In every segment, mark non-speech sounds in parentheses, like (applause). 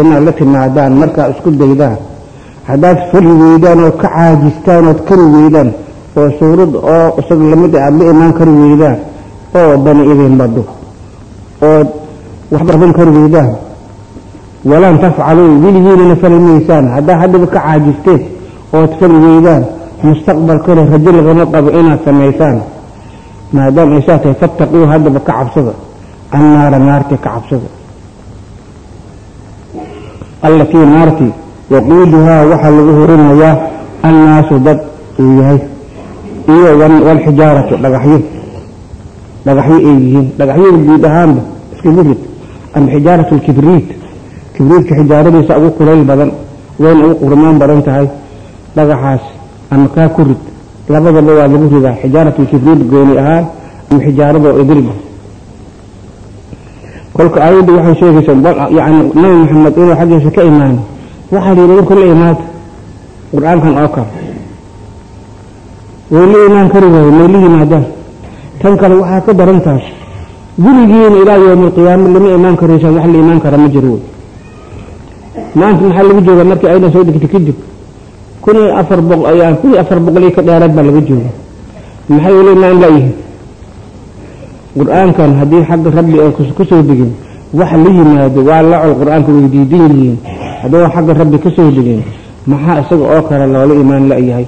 inaad la timaadaan markaa isku daydaan haddaad fali weydaan oo ka caajistaan ood kari weydaan oo suurad oo isaga la mid aad la imaan kari weydaan oo dani idin bado ood waxbarban kari weydaan walan tafcaluu weligiinana fali maysaan haddaa haddaba ka caajisteen ood fali weydaan mustaqbalkale rajo lagama qabo inaad samaysaan. Maadaama ay saa tahay fattaquu haddaba ka cabsada. Annaara naartii ka cabsada allatii naartii waquuduhaa waxaa lagu horinayaa annaasu dad uu yahay. Iyo walxijaaratu dhagaxyo. Dhagaxyo ay yihiin. Dhagaxyada guud ahaanba iskagu rid ama xijaaratu lkibriit kibriitka xijaaradiisa ugu kulayl badan wayna ugu qurmaan badan tahay. Dhagaxaas ama kaa ku rid. Labadaba waa lagu ridaa. Xijaaratu lkibriit gooni ahaan ama xijaarado idilba kolka aayadda waxay sheegaysaa yani nabi maxamed inuu xaggiisa ka imaano. Waxaa layidhi warku la imaata qur'aankan oo kale. Way la imaan kari waaye may la yimaadaan. Tan kale waxaa ka daran tahay gurigiina ilaa yowmi alqiyaama lama imaan karaysaan wax la imaan kara ma jiro wey maanta maxaa lagu jooga markii aydan soo degtay kadib? Kun iyo afar boqol kun iyo afar boqol iyo ka dheeraad baa laga jooga maxay ula imaan layihiin qur'aankan haddii xagga rabbi aan ku soo degin wax la yimaado waa lacol qur'aanka way diidan yihiin. Hadduu xagga rabbi ka soo degin maxaa isaga oo kale loola imaan la-yahay?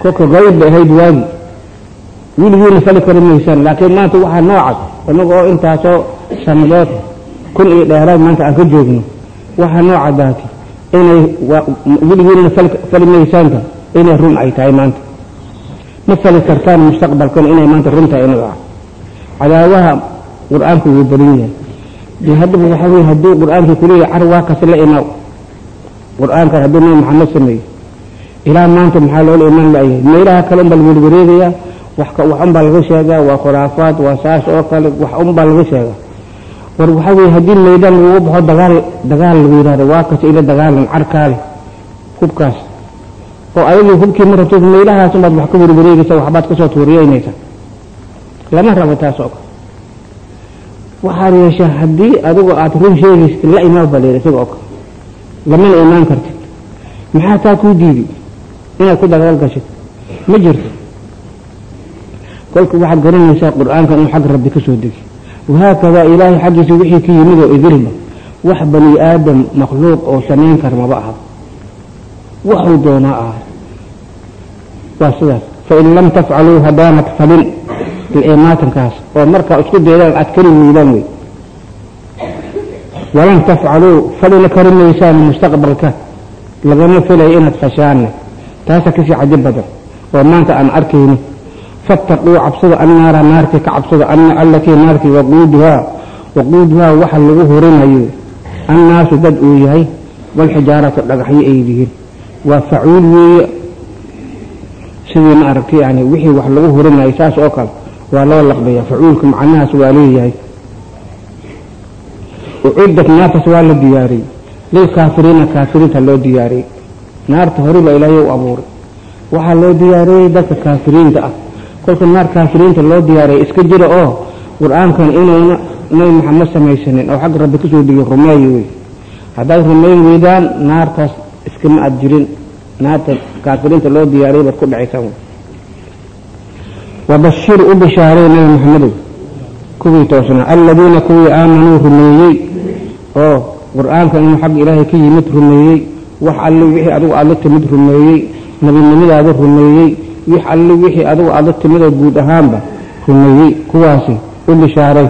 Kolka qayb bay ahayd waagi. Weligiina fali kari maysaan laakiin maanta waxaa noocad inaga oo intaasoo sanadood kun iyo dheeraad maanta aan ka joogno waxaa nooca daati inay weligiina fali maysaanta inay run ay tahay maanta ma fali kartaan mustaqbalkan inay maanta runtahay inaga ah cadaawaha qur'aanku wuu badan yahay. Haddaba waxaa weye hadduu qur'aankii kuleeyahay car la imaw qur'aankan hadduu nabi maxamed sameeyo. Ilaa maanta maxaa loola imaan la-yahay meelaha kale unbaa la werwareegayaa wax unbaa laga sheegaa. Waa khuraafaad waa saas oo kale. Wax unbaa laga sheegaa. War waxaa weye haddii maydaan laguga baxo dagaal dagaal lagu yidhahdo waa ila dagaalan carkaale hubkaas oo ayagii hubkii ma rabto meelahaas unbaad wax ka werwareegaysa waxbaad ka soo tuuriyeynaysa. Lama rabo taas kale. Waxaad yeeshaa haddii adigu aada run sheegaysid la imaan baa layidhi kale. Lamana imaan kartid. Maxaa taa kuu diidi? Inaad ku dagaal gashid. Ma jirto. Kolka waxaad garanaysaa qur'aanka inuu xagga rabbi ka soo degi. Wahaakadaa ilaahay xaggiisa wixii ka yimid oo idilba wax bani aadam makhluuq oo samayn kara maba aha waxuu doonaa aha waa sidaas. Fain lam tafcaluu haddaanad falin imaatankaas oo markaa isku daydaan aad kari weydaan wey walan tafcaluu falina kari maysaan mustaqbalka. Lagama filayo inaad fashaanne taasa ka sii caji badan. Oo maanta aan arkayno fattaquu cabsada annaara naartii ka cabsada allatii naartii waquuduhaa waquuduhaa waxa lagu horinayo annaasu dad uu yahay walxijaaratu dhagaxyo ay yihiin waa facuul weeye. Sidii ma aragtay yani wixii wax lagu horinayo saas oo kale waa loo laqbaya facuulka macnahaas waa leeyahay. Uciddat naartaas waa la diyaariyey. Lilkaafiriina kaafiriinta loo diyaariyey. Naarta horeba ilaahay u abuuray. Waxaa loo diyaariyey dadka kaafiriinta ah. Kolka naar kaafiriinta loo diyaariyay iska jira oo qur'aankan inuuna nabi maxamed samaysanin oo xagga rabbi ka soo degay rumeeyo wey haddaad rumeyn weydaan naartaas iskama aad jirin. Naarta kaafiriinta loo diyaariyay baad ku dhacaysaan wabashir u bishaaray nabi maxamedow kuwii toosnaa aladiina kuwii aamanuu rumeeyey. Oo qur'aanka inuu xagga ilaahay ka yimid rumeeyey. Wax alli wixii adigu aad la timid rumeeyey. Nebinimadaada rumeeyey. Wix alli wixii adigu aad la timidoo guud ahaanba rumeeyey. Kuwaasi u bishaaray.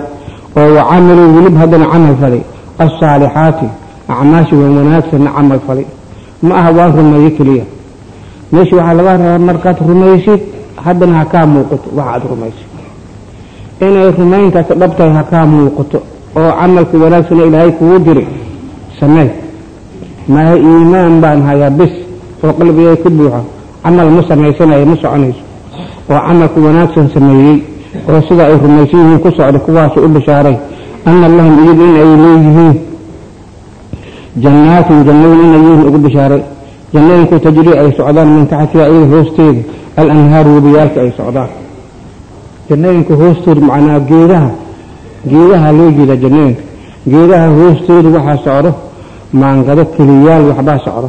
Oo wacamiluu welib haddana camal falay alsaalixaati acmaashi wan wanaagsanna camal falay ma aha waan rumeeye keliya. Meesha waxaa laga rabaa markaad rumaysid haddana ha kaa muuqato waxa aad rumaysid. Inay rumayntaas dhabtahay ha kaa muuqato oo camalka wanaagsan oo ilaahay kugu diray samee. Maaha iimaan baan hayaa bis oo qalbigay ka buuxa. Camal ma samaysanayo ma soconayso. Oo camalka wanaagsan sameeyey oo sida ay rumaysan yihiin ku socda kuwaasu u bishaaray ana lahum iyagu in ay leeyihiin jannaatin jannooyin inay ugu bishaaray. Jannooyinku tajrii ay socdaan min taxtiha iyada hoosteeda. Alanhaaru webiyaalka ay socdaan. Jannooyinka hoosteeda macnaa geedaha geedaha loo jeedaa jannooyinka. Geedaha hoostooda waxaa socdo maangado keliyaal waxbaa socdo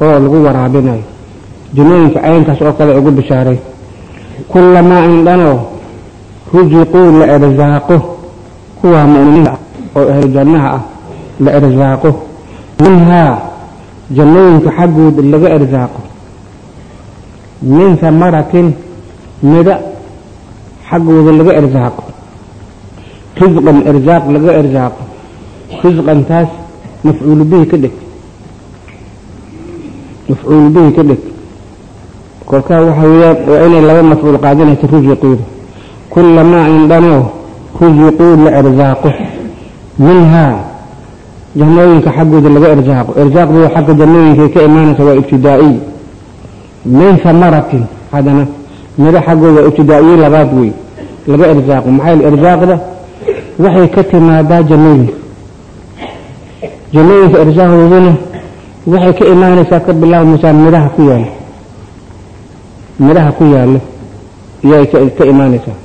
oo lagu waraabinayo. Jannooyinka caynkaas oo kale ugu bishaaray. Kullamaa indhanoo rusiquu la ersaaqo kuwaa mu'miniinta ah oo ahlu ah la ersaaqo minhaa jannooyinka xaggooda laga ersaaqo min samaratin mida xaggooda laga ersaaqo risqan ersaaq laga ersaaqo risqan taas mafcuulu bihi ka dhig. Mafcuulu bihi ka dhig. Kolkaa waxa weeyaan waa inay laba mafcuul qaadanaysa rusiqooda kullamaa indhanoo rusiquu la ersaaqo minhaa jannooyinka xaggooda laga ersaaqo ersaaqdu xagga jannooyinka ka imaanaysa waa ibtidaa'iy min samaratin haddana mido xaggooda ibtidaa'iye labaad wey laga ersaaqo maxaa yeel ersaaqda waxay ka timaadaa jannooyinka. Jannooyinka ersaaqdooduna waxay ka imaanaysaa ka bilaabmaysaa midhaha ku yaalla midhaha ku yaalla iyay ka imaanaysaa.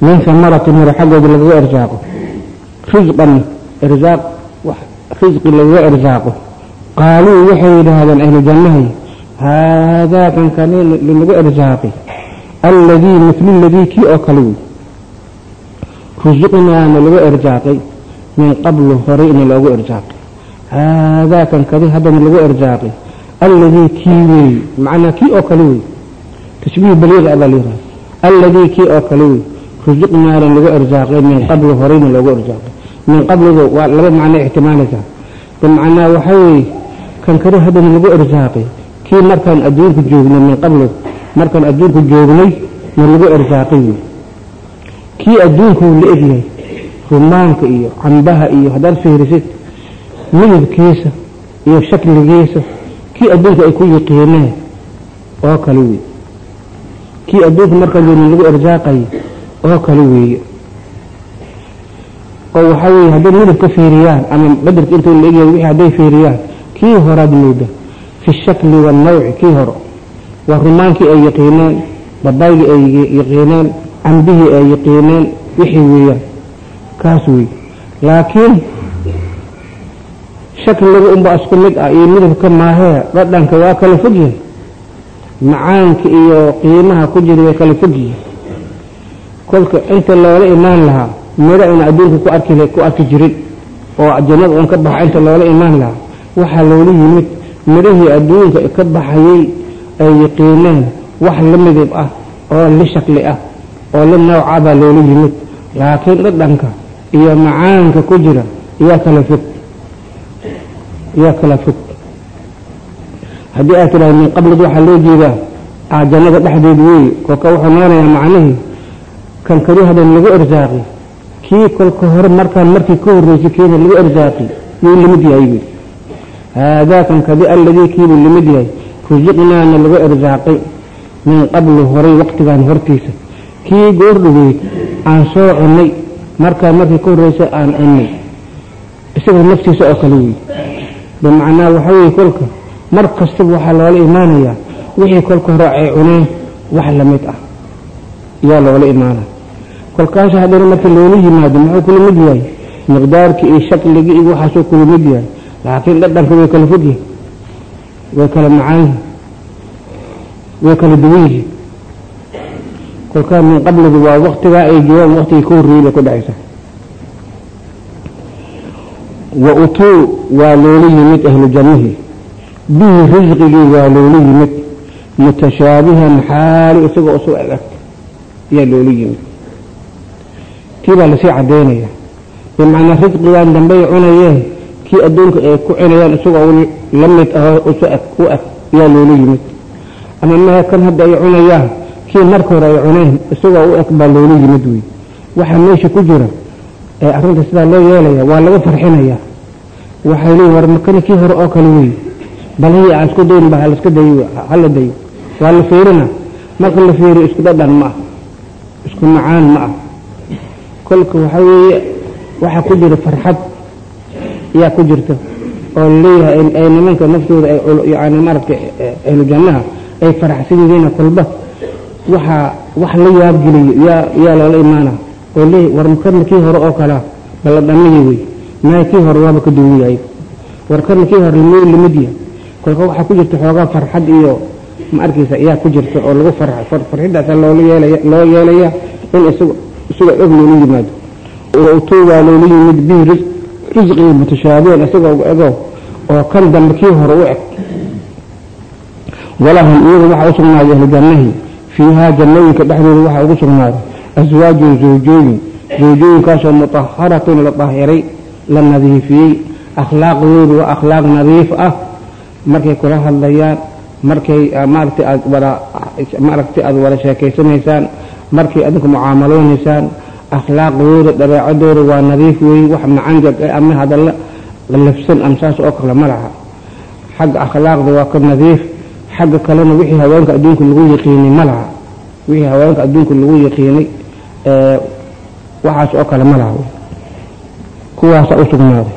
Min samaratin miro xaggooda lagaga ersaaqo risqan ersaaq risqi lagaga ersaaqo qaaluu waxay yidhaahdeen ahlu jannahay haadaa kan kani linagu ersaaqi alladii mithlu ladii kii oo kale wey rusuqnaana lagu ersaaqay min qablu horeyna loogu ersaaqay haadaa kan kadi haddana lagu ersaaqay alladii kii wey macnaa kii oo kale wey tashbiih baliiq abaa layidhaha alladii kii oo kale wey rusuqnaana lagu ersaaqay min qablu horeyna loogu ersaaqay min qabligu waa laba macno ixtimaalaysaa bimacnaa waxa weeye kan kadi haddana lagu ersaaqay kii markaan adduunku joognay min qablu markaan adduunku joognay na lagu ersaaqay wey kii adduunkuu la egyahay rumaanka iyo cambaha iyo haddaad fiirisid midabkiisa iyo shakligiisa kii adduunka ay ku yiqiineen oo kale wey kii adduunka markaan joogna lagu ersaaqay oo kale weeye oo waxaa weye hadday midab ka fiiriyaan ama baderka intuu la egyahay wixii hadday fiiriyaan kii horaad mooda fi shakli wannawci kii hore waa rumaankii ay yaqiineen babaygii ay yaqiineen cambihii ay yaqiineen wixii weeyaan. Kaas wey laakiin shakliga unba isku mid ah iyo midabka maahee dhadhanka waa kala fog yahay. Macaanka iyo qiimaha ku jira way kala fog yihiin kolka inta loola imaan lahaa midho una adduunka ku arki ku arki jirin oo jannada un ka baxa inta loola imaan lahaa waxaa loola yimid midhihii adduunka ka baxayay ay yaqiineen wax la midab ah oo la shakli ah oo la nooca baa loola yimid. Laakiin dhadhanka iyo macaanka ku jira iyaa kala fog. Iyaa kala fog. Haddii aad tidhahda min qablid waxaa loo jeedaa ah jannada dhexdeed wey kolka wuxuu noqonayaa macnihii kan kadi hadan lagu ersaaqi kii kolka hore markaan markii ka horreysay keena lagu ersaaqi yuu limid yahay buy haadaa kan kadi alladii kiibuu limid yahay rusiqnaana lagu ersaaqay min qablu horay waqtigan hortiisa. Kii goordhoweyd aan soo cunnay markaa markii ka horreysa aan cunnay. Isagoo naftiisa oo kale wey bimacnaa waxa weye kolka mar kastaba waxaa loola imaanayaa wixii kolka hore ay cuneen wax la mid ah ayaa loola imaanaya kolkaas haddana marka loola yimaado muxuu kula mid yahay? miqdaarkii iyo shakligii iyo waxaasuu kula mid yahay. laakiin dhadhanka way kala fog yihiin way kala macaan yihiin way kala duwan yihiin kolkaa min qabligu waa waktigaa ay joogaan waktigii ka horreeyey bay ku dhacaysa wa utuu waa loola yimid ahlu jannihii bihi risqigii waa loola yimid. mutashaabihan xaali isagoo isu eg ayaa loola yimid tii baa la sii cadaynaya bimacnaa risqigan dambey cunayeen kii adduunka ay ku cunayaan isagoo la mid ahoo isu eg u eg ayaa loola yimid. Ama mahe kan hadda ay cunayaan kii marka hore ay cuneen isagoo u eg baa loola yimid wey waxaa meesha ku jira ee arrinta sidaa loo yeelaya waa laga farxinaya. Waxay leeyiin war makani kii hore oo kale wey balhii aan isku dayn ba halaska dayo hala dayo waa la fiirina. Marka la fiiriyo isku dhadhan ma ah. Isku macaan ma ah kolka waxaa weeye waxaa ku jira farxad ayaa ku jirta oo la leeyahay ay nimanka naftooda yani maaragtay ahlu jannaha ay faraxsan yihiin kolba waxaa wax la yaabgeliyo yaa yaa loola imaana. Oo leey war kii hore oo kalea balla dhamigi wey. Maya kii hore waaba ka duwan yahay. War kii hore limuu limid yahay. Kolka waxaa ku jirta xoogaa farxad iyo ma arkaysa ayaa ku jirta oo lagu farxa farxidaasa loola yeelaya loo yeelaya in isaga isaga og loola yimaado. Tuubaa loola yimid bihi risqii mutashaabihan isagoo ego oo kan dambe kii hore u eg. Walahum iyaga waxaa u sugnaaday ahlujannahi. Fiihaa jannooyinka dhexdooda waxaa ugu sugnaaday. Aswaajun zawjooyin. Zawjooyinkaasoo mutaharatun la dahiray la nadiifiyey. Akhlaaqdoodu waa akhlaaq nadiif ah. Markay kula hadlayaan markay maaragtay aad wada maaragtay aada wada sheekaysanaysaan markay adinku mucaamaloonaysaan akhlaaqdooda dabeecadooda waa nadiif weeye wax macangag ama hadalla lafsan am saas oo kale ma laha. Xagga akhlaaqda waa ka nadiif xagga kalena wixii haweenka adduunka lagu yaqiinay ma laha. Wixii haweenka adduunka lagu yaqiinay waxaas oo kale ma laha. Kuwaasa u sugnaaday.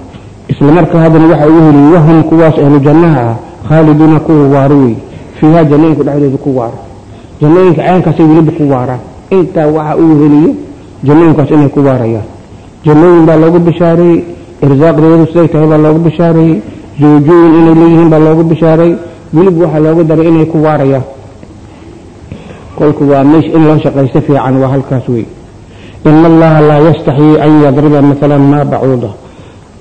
Haddana waxa ugu heliyey wahum kuwaas ahlu ah khaaliduuna kuwa waaro wey fiihaa jannooyinka dhexdooda ku waara jannooyinka caynkaasay weliba ku waaraan intaa waxa uu heliyo jannooyinkaas inay ku waarayaan jannooyin baa loogu bishaareeyey irsaaqdoodu siday tahay baa loogu bishaareeyey joojooyin inay leeyihiin baa loogu bishaareeyey weliba waxaa loogu daray inay ku waarayaan kolku waa meesh in loo shaqaysto fiican waa halkaas wey ina allaha laa yastaxyii an yadriba maalan maa bacuuda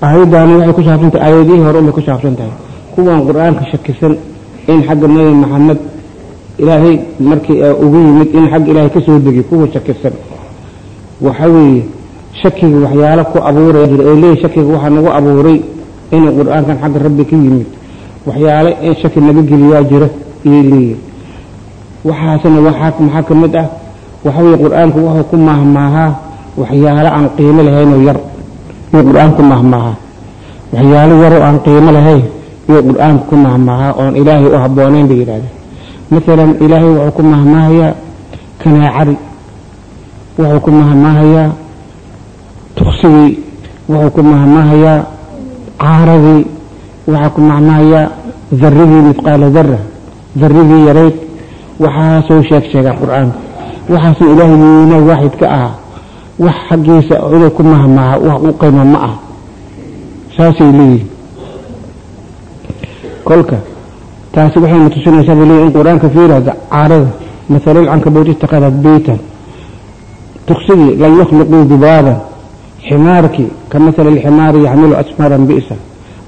aayaddaani waxay ku saabsan tahay aayadihii hore unbay ku saabsan tahay. Kuwan qur'aanka shakisan in xagga nebi maxamed ilaahay markii ugu yimid in xagga ilaahay ka soo degay kuwa shakisan waxa weeye shakiga waxyaalo ku abuuraya jira oo leeyahy shakiga waxaa nagu abuuray inuu qur'aankan xagga rabbi ka yimid. Waxyaale in shaki naga geliyaa jira iyay leeyihiin waxaasna waxaa maxaa ka mid ah? Waxa weye qur'aanku wuxuu ku mahmaahaa waxyaalo aan qiimo lahaynoo yar. Yuu qur'aanku ku mahmaahaa. Waxyaalo yaroo aan qiimo lahayn yuu qur'aanku ku mahmaahaa oon ilaahay u habboonayn bay yidhahdeen maalan ilaahay wuxuu ku mahmaahayaa kanaacari wuxuu ku mahmaahayaa tuksigii wuxuu ku mahmaahayaa caaradii waxaa ku mahmaahayaa darigii midqaala dara darigii yarayd waxaasoo sheeg sheegaa qur'aanka. Waxaasna ilaahay weynaa waaxid ka ahaa. Wax xaggiisa inuu ku mahmaaha wax u qiimo ma ah. Saasay leeyihiin kolka taasi waxayna tusinaysaa bay leeyihiin in qur'aanka fiirada caarada masalul cankabuut istaqadat beytan tuksigii lan yakhluquu dubaaban ximaarkii ka masali alximaari yaxmilu asfaran bi'sa.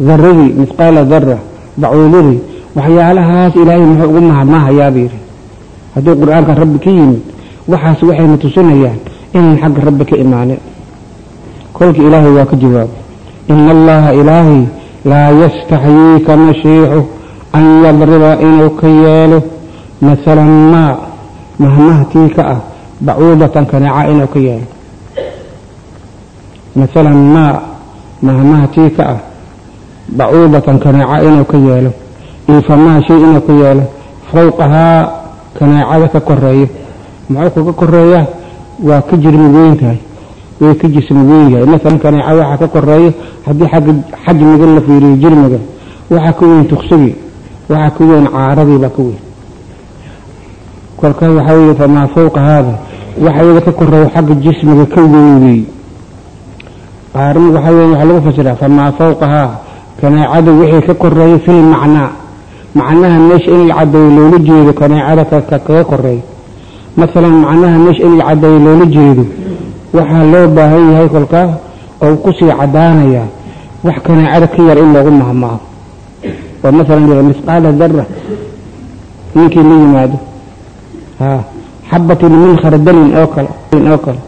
Daradii midqaala dara bacuudadii waxyaalahaas ilaahay muxuu ugu mahmaahayaa bay yidhi. Hadduu qur'aanka rabbi ka yimid waxaas waxayna tusinayaan inaan xagga rabbi ka imaanin kolka ilaahay waa ka jawaabay. Ina allaha ilaahay laa yastaxyii kama shiixu an yadriba inuu ka yeelo masalan maa mahmahtii ka ah bacuudatan kaneeca inuu ka yeelo masalan maa mahmahtii ka ah bacuudatan kaneeca inuu ka yeelo iyo famaa shay inuu ka yeelo fawqahaa kaneecada ka koreeyo muxuu kaga koreeyaa waa ka jirmi weyn tahay way ka jismi weyn yahay masalan kaneeca waxaa ka koreeyo haddii xagga xajmiga la fiiriyo jirmiga waxaa ka weyn tuksigii waxaa ka weyn caaradii baa ka weyn. kolka waxaa weeye famaa fawqa haada waxa iyada ka koreeyo xagga jismiga ka weyn weey qaarna waxaa weeye waxaa lagu fasiraa famaa fawqahaa kaneecada wixii ka koreeyo fil macnaa macnaha meesha in la cadeeyo loola jeedo kaneecada kaga koreeyo masalan macnaha meesha in la cadeeyo loola jeedo waxaa loo baahan yahay kolkaas oo ku sii cadaanaya wax kaneecada ka yar in loogu mahmaaho oo masalan misqaala dara ninkii la yimaado. Ha xabatin min khardalin oo kale oo kale.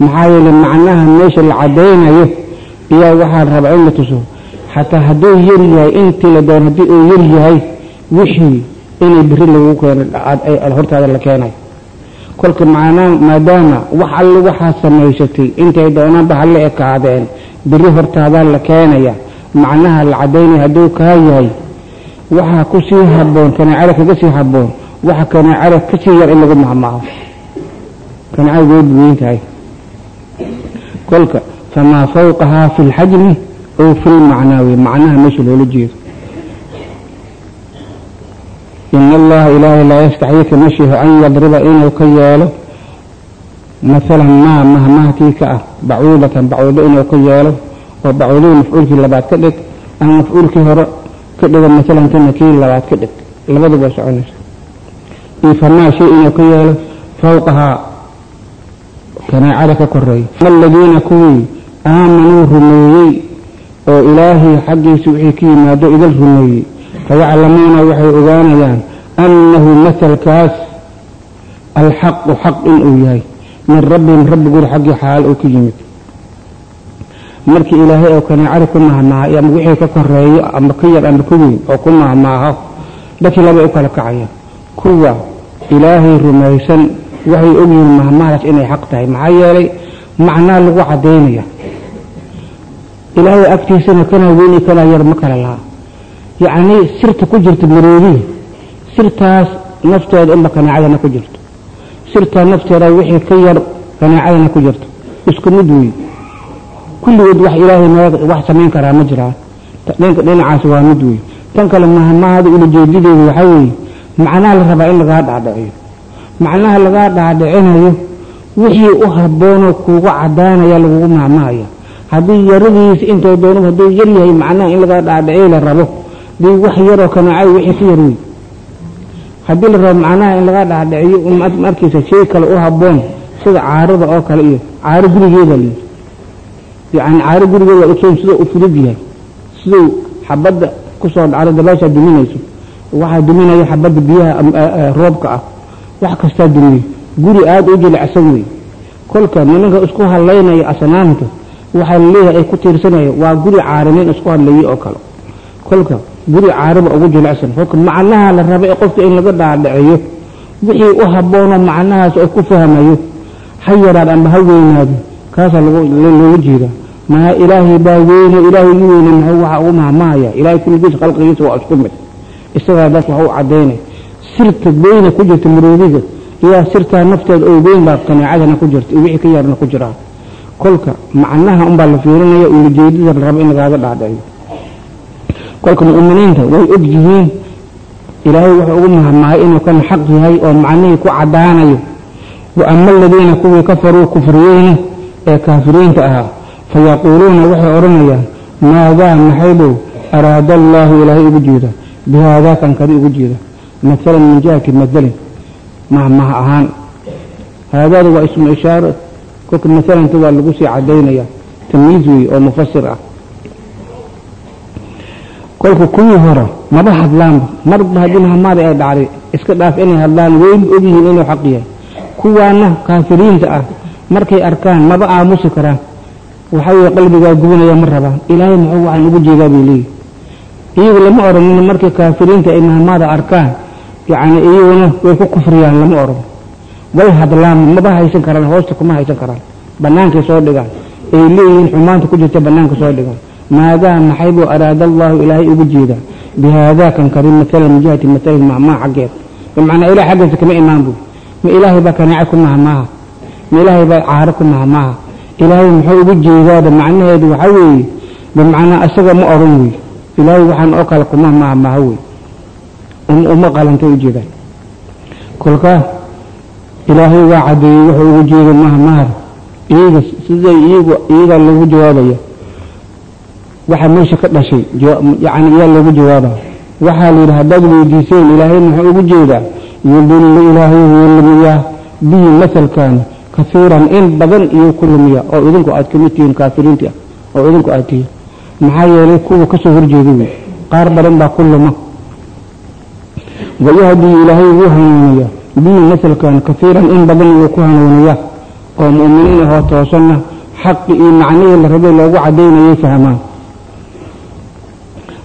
Maxaa yeele macnaha meesha la cadaynayo iyaa waxaa rabaa in la tuso. Xataa hadduu yar yahay intii la doon haddii uu yar yahay wixii inay beri lagu keeno hortaada la keenayo kolka maadaama wax alle waxaa samaysatay intay doonaanba hala ekaadeen beri hortaadaa la keenaya macnaha la cadaynaya hadduu kaa yahay waxaa ku sii haboon kaneecada kaga sii haboon waxa kaneecada ka sii yar in lagu mahmaaho kaneecada way weyn tahay. Kolka famaa fawqahaa fi lxajmi ow fi lmacnaawi macnaha meesha loola jeedo. In allaha ilaahay laa yastaxyi kama an yadriba inuu ka yeelo. Masalan maa mahmahtii ka ah. Bacuudatan bacuudo inuu ka yeelo. Oo bacuudadii mafcuulkii labaad ka dhig. Ama mafcuulkii hore ka dhigo masalan kana kii labaad ka dhig labaduba soconaysa. Iyo famaa shay inuu ka yeelo fawqahaa kanaacada ka koreeya aladiina kuwii aamanuu rumeeyey oo ilaahay xaggiisa wixii ka yimaado idal rumeeyey fayaclamuuna waxay ogaanayaan annahu masalkaas alxaqu xaq inuu yahay min rabbihim rabbigood xaggii xaal uu ka yimid markii ilaahay oo kanaacada ku mahmaaha ama wixii ka koreeyo ama ka yar ama ka weyn oo ku mahmaaho dadkii labay u kala kacayaan kuwa ilaahay rumaysan waxay ogyihiin mahmahdaas inay xaq tahay. Maxaa yeelay macnaa lagu cadaynaya ilaahay agtiisana kana weyn kana yar ma kala laha yacnii sirta ku jirta maroodihi sirtaas nafteeda inba kanaacadana ku jirto. Sirtaa nafteeda wixii ka yar kanaacadana ku jirto. Isku mid wey kulligood wax ilaahay wax samayn karaa ma jiraa. Dhinacaas waa mid wey tan kale mahmahada ulajeedideedu waxaa weeye macnaha la rabaa in lagaa dhaadhiciyo. Macnaha lagaa dhaadhicinayo wixii u habboonoo kuugu cadaanaya lagugu mahmahaya haddii yaradiisa intoo doonu hadduu yar yahay macnaha in lagaa dhaadhiciyo la rabo. Dii wax yaroo kanaacayo wixii ka yar haddii la rabo macnaha in lagaa dhaadhiciyo markiisa shay kale u habboon sida caarada oo kale iyo caaro gurigeeda liyi yacni caaro gurigeeda ogsoon sida u fudud yahay. Siduu xabadda ku soo dhacdo dabaashaa duminayso. Waxaa duminaya xabadda biyaha roobka ah. Wax kastaa dumiye guri aada u jilicsan wey kolka nimanka isku hadlaynaya asnaamta waxaa la leeyahay ay ku tiirsanaya waa guri caarimin isku hadlayay oo kale. Kolka guri caariba ugu jilicsan kolka macnaha la raba ee qofka in laga dhaadhiciyo. Wixii u habboonoo macnahaas oo ku fahmayo. Ha yaraad amba ha weynaado. Kaasaa looga jeedaa maa ilaahay baa weyne ilaahay weyne muxuu waxa ugu mahmahaya ilaahay kulligiisa khalqigiisa waa isku mid. Isagaa dadka wax u cadaynay sirta weyne ku jirta maroodiga iyaa sirtaa nafteeda oo weyn baa qanaacadana ku jirta iyo wixii ka yarna ku jiraa. Kolka macnaha unbaa la fiirinaya ulajeedada la rabo in lagaaga dhaadhiciyo kolka mu'miniinta way og yihiin ilaahay wuxuu ugu mahmahay inuu kan xaq yahay oo macnihii ku cadaanayo wa ama aladiina kuwii kafaruu kufriyeyna ee kaafiriinta ahaa fayaquuluuna waxay odhanayaan maadaa maxaybow araada allaahu ilaahay ugu jeeda bihaadaa kan kadi ugu jeeda maalan min jihati masalin mahmaha ahaan haadaada waa ismu ishaaro kolka masalanta waa lagu sii cadaynaya tamyiiz wey oo mufasir ah kolka kuwii hore maba hadlaanba marba haddii mahmaada ay dhacday iska dhaaf inay hadlaan weyba ogyihiin inuu xaq yahay kuwaana kaafiriinta ah markay arkaan maba aamusi karaan waxaa weye qalbigaa gubinaya ma rabaan ilaahay muxuu waxaan ugu jeedaa bay leeyihi iyagu lama odhanin markay kaafiriinta ay mahmaada arkaan yacni iyaguna way ku kufriyaan lama odhan way hadlaan maba haysan karaan hoosta kuma haysan karaan. Bannaankay soo dhigaan. Ay leeyihiin xumaanta ku jirta bannaanka soo dhigaan. Maadaa maxaybuu araada allaahu ilaahay ugu jeedaa? Bihaadaa kan kari maalan min jihati masalin mahmaa xaggeed. Bimacnaa ilahay xaggiisa kama imaan buy ma ilaahay baa kanaace ku mahmaaha? Ma ilaahay baa caaro ku mahmaaha ilaahay muxuu ugu jeedaaba macnaheedu waxaa weeye bimacnaa isaga ma odhan wey ilaahay waxaan oo kale kuma mahmaaha wey uma qalantay ujeedaan kolkaa ilaahay waa cadeeyey wuxuu ugu jeeda mahmahar iyaga siday iyagu iyagaa loogu jawaabaya. Waxa meesha ka dhashay yani iyaa loogu jawaabaya waxaa la yidhi haddaad weydiiseen ilaahay muxuu ugu jeedaa. Yudillu ilaahay wuu lumiyaa bihi masalkan kaiiran in badan iyo ku lumiya oo idinku aad ka mid tihiin kaafiriinti ah oo idinku aad tihiin. Maxaa yeelay kuwa ka soo horjeeda wey qaar badan baa ku luma. Wayahdii ilaahay wuu hanuuniya bihi masalkan kaiiran in badan iyuu ku hanuuniya oo mu'miniin ahoo toosanna xaqi iyo macnihii la rabay loogu cadaynayay fahmaan.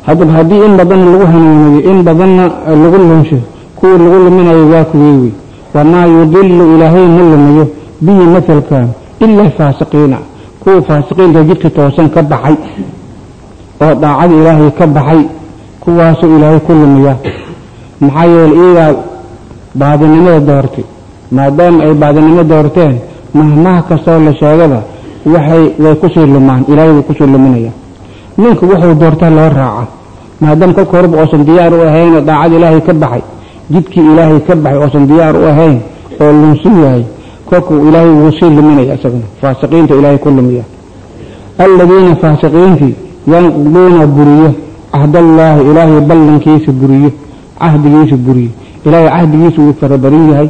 Haddaba haddii in badan lagu hanuuniyo in badanna lagu lunsho kuwii lagu luminayo waa wey. Wamaa yudilu ilaahay ma lumiyo bihi masalkan ilaa faasiqiina. Kuwa faasiqiinta jidka toosan ka baxay oo daacada ilaahay ka baxay kuwaasuu ilaahay ku lumiya. Maxaa yeele iyagaa baadinimada doortay. Maadaama ay baadinimo doorteen mahmaha kastoo la sheegaba waxay way ku sii lumaan. Ilaahay wuu ku sii luminaya. Ninka wuxuu doortaa loo raaca. Maadaama kolka horeba oosan diyaar u ahayn oo daacada ilaahay ka baxay jidkii ilaahay ka baxay oosan diyaar u ahayn oo lunsun yahay kolkuu ilaahay wuu sii luminaya isaguna. Faasiqiinta ilaahay ku lumiya aladiina faasiqiintii yanquduuna buriyo cahdallaahi ilaahay ballankiisa buriyo cahdigiisa buriyo. Ilaahay cahdigiisa wuu farabarin yahay.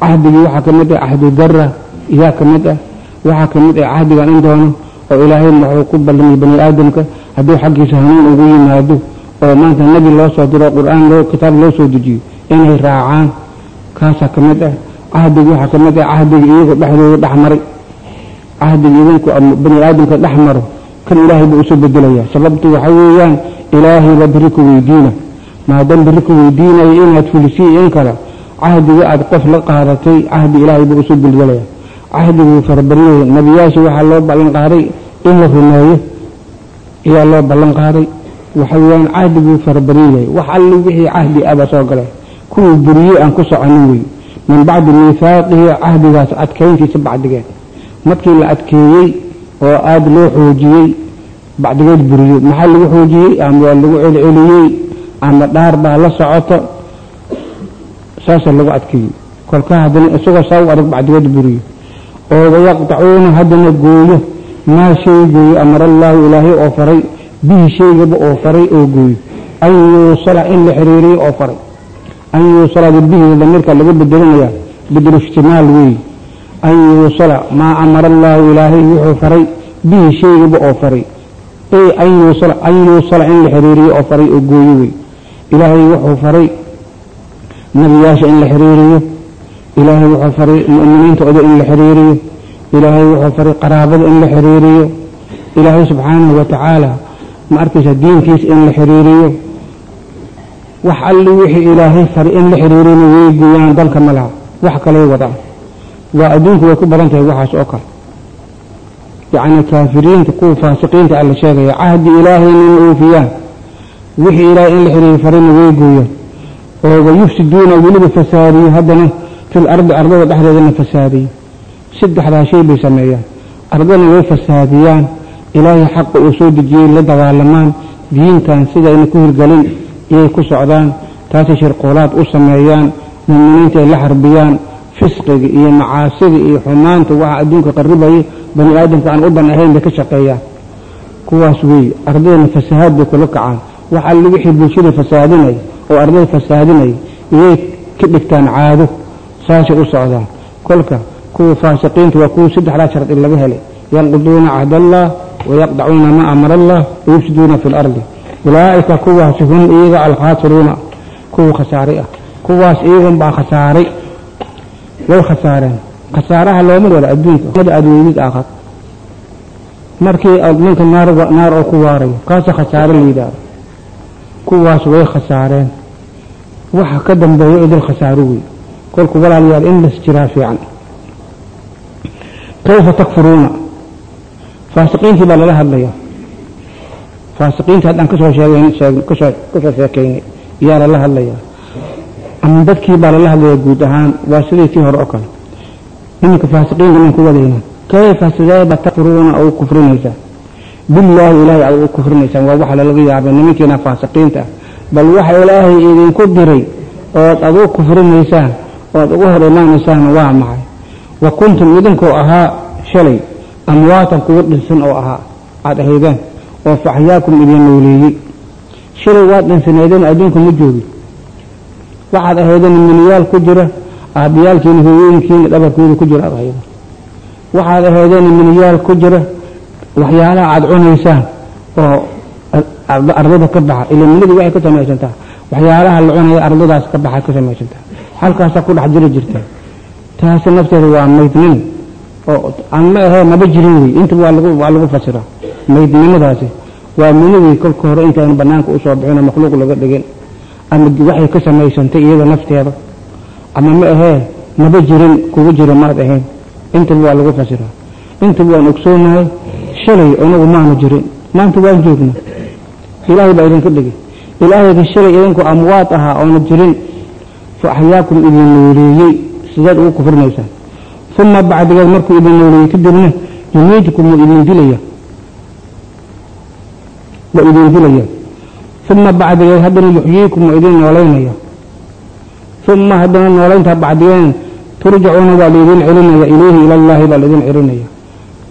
Cahdigii waxaa ka mid ah cahdu dara iyaa ka mid ah. Waxaa ka mid ah cahdigan in doono oo ilaahay wuxuu ku ballamay bani aadamka? Hadduu xaggiisa hanuun ugu yimaado oo maanta nebi loo soo diro qur'aan kitaab loo soo dejiyo inay raacaan kaasaa ka mid ah cahdigii waxaa ka mid ah cahdigii iyagu dhexdooda dhex maray. Cahdigii idinku bani aadamka dhex maro kan ilaahay buu u soo bedelaya sababtu waxa weeyaan ilaahayba biri ku weydiina. Maadaam biri ku weydiinayo inaad fulisiy in kale cahdigii aada qof la qaadatay cahdi ilaahay buu u soo bedelaya cahdiguu farabarinaya nebiyaasha waxaa loo ballan qaaday in la rumeeyo ayaa loo ballan qaaday. Waxa weyaan cahdiguu farabarin yahay wax alli wixii cahdi aba soo galay. Kuwii buriyey aan ku soconin wey min bacdi miihaaqihi cahdigaas adkayntiisa bacdigeed. Markii la adkeeyey oo aada loo xoojiyey bacdigeed buriyo maxaa lagu xoojiyey? Ama waa lagu celceliyey? Ama dhaar baa la socoto? Saasa lagu adkeeyey. Kolka haddana isagoo saa u adag bacdigeed buriyo oo wayaqtacuuna haddana gooyo maa shay gooyo amarallaahu ilaahay oo faray bihi shaygaba oo faray oo gooyo. An yuusala in la xiriiriyo oo faray an yuusala bihi damirka laga bedelinaya bedelu ijtimaal weeye an yuusala maa amara allaahu ilaahay wuxuu faray bihi shaygaba oo faray an yuusala in la xiriiriyo oo faray oo gooyo wey ilaahay wuxuu faray nebiyaasha in la xiriiriyo ilaahay wuxuu faray mu'miniintooda in la xiriiriyo ilaahay wuxuu faray qaraabada in la xiriiriyo ilaahay subxaanahu wa tacaala ma arkaysa diinkiisa in la xiriiriyo wax alli wixii ilaahay faray in la xiriiriyona way gooyaan dalka ma laha. Wax kalay wadaan. Waa adduunku way ku badan tahay waxaas oo kale. Yacni kaafiriinta kuwa faasiqiinta alla sheegaya cahdi ilaahayna in oofiyaan wixii ilaahay in la xiriiriyo farayna way gooyaan oo wayufsiduuna weliba fasaadiyo haddana fil ardi ardada dhexdeedana fasaadiyo saddexdaa shay bay sameeyaan. Ardana way fasaadiyaan. Ilaahay xaqa uu soo dejiyey la dagaalamaan diintan sidayna ku hirgelin iyay ku socdaan taasay shirquulaad u sameeyaan muminiinta ay la xarbiyaan fisqiga iyo macaasida iyo xumaanta waxa adduunka qaribaya bani aadamka aan u dan ahayn bay ka shaqeeyaan kuwaas weeye ardadana fasahaad bay kula kacaan. Wax alli wixii bulshada fasaadinaya oo ardada fasaadinaya iyay ka dhigtaan caado saasay u socdaan. Kolka kuwa faasiqiinta waa kuwa saddexdaa shardi laga helay. Yanquduuna cahdallah wayaqdacuuna ma amara allah wayufsiduuna fi lardi ulaa'ika kuwaasi hum iyaga alkhaasiruuna kuwa khasaaray ah. Kuwaas iyagun baa khasaaray way khasaareen. Khasaaraha looma wada adduunka aada weydid aakhar markii aad ninka naar oo ku waarayo kaasa khasaare la yidhaahdo kuwaas way khasaareen. Waxa ka dambeeyo idil khasaaro wey kolku walaalayaal in las jiraa fiican. Kayfa takfuruuna? Faasiqiintii baa lala hadlaya faasiqiintii haddaan ka soo sheegen ka soo ka soo sheekaynay yaa lala hadlayaa ama dadkii baa lala hadlaya guud ahaan waa sidii tii hore oo kale. Iminka faasiqiinta inaan ku wadayna kayfa sideeba takfuruuna u kufrinaysaan billaahi ilaahay aad u kufrinaysaan waa waxa lalaga yaabay nimankiina faasiqiinta ah. Bal waxa ilaahay idinku diray ood ad u kufrinaysaan ood ugu hor imaanaysaan waa maxay? Wa kuntum idinkoo ahaa shalay amwaatan kuwa dhinsan oo ahaa aad ahaydeen oo faxyaakum idin nooleeyey shalay waad dhinsaneedeen adduunka ma joogin waxaad ahaydeen miniyaal ku jira aabayaalkiina hooyooyinkiina dhabarkooda ku jira aad ahaydeen. Waxaad ahaydeen miniyaal ku jira waxyaalaha aada cunaysaan oo ardada ka baxa. Ila minida waxay ka samaysantaa. Waxyaalaha la cunaya ardadaas ka baxa ka samaysantaa. Halkaasaa ku dhex jiri jirta. Taasi nafteeda waa maydnimo oo aan ma ahee maba jirin wey inta waa lagu fasiraa maydnimadaasi. Waa minidii kolka hore intaanu banaanka u soo bixin oo makhluuq laga dhigin ama waxay ka samaysantay iyada nafteeda. Ama ma ahee maba jirin kugu jira maad ahayn. Intaba waa lagu fasiraa intaba waan ogsoonahay shalay anagu maanu jirin. Maanta waan joogna. Ilaahay baa idinka dhigay. Ilaahayga shalay idinku amwaad ahaa oona jirin fa axyaakum idin nooleeyey. Sidaad ugu kufrinaysaan uma bacdigeed markuu idin nooleeyey kadibna yumiidkum wuu idin dilaya waa idin dilaya uma bacdigeed haddana yuxyiikum waa idin noolaynaya. Uma haddana noolayntaa bacdigeed turjacuuna waa laydin celinaya ilayhi ilallaahi baa laydin celinaya.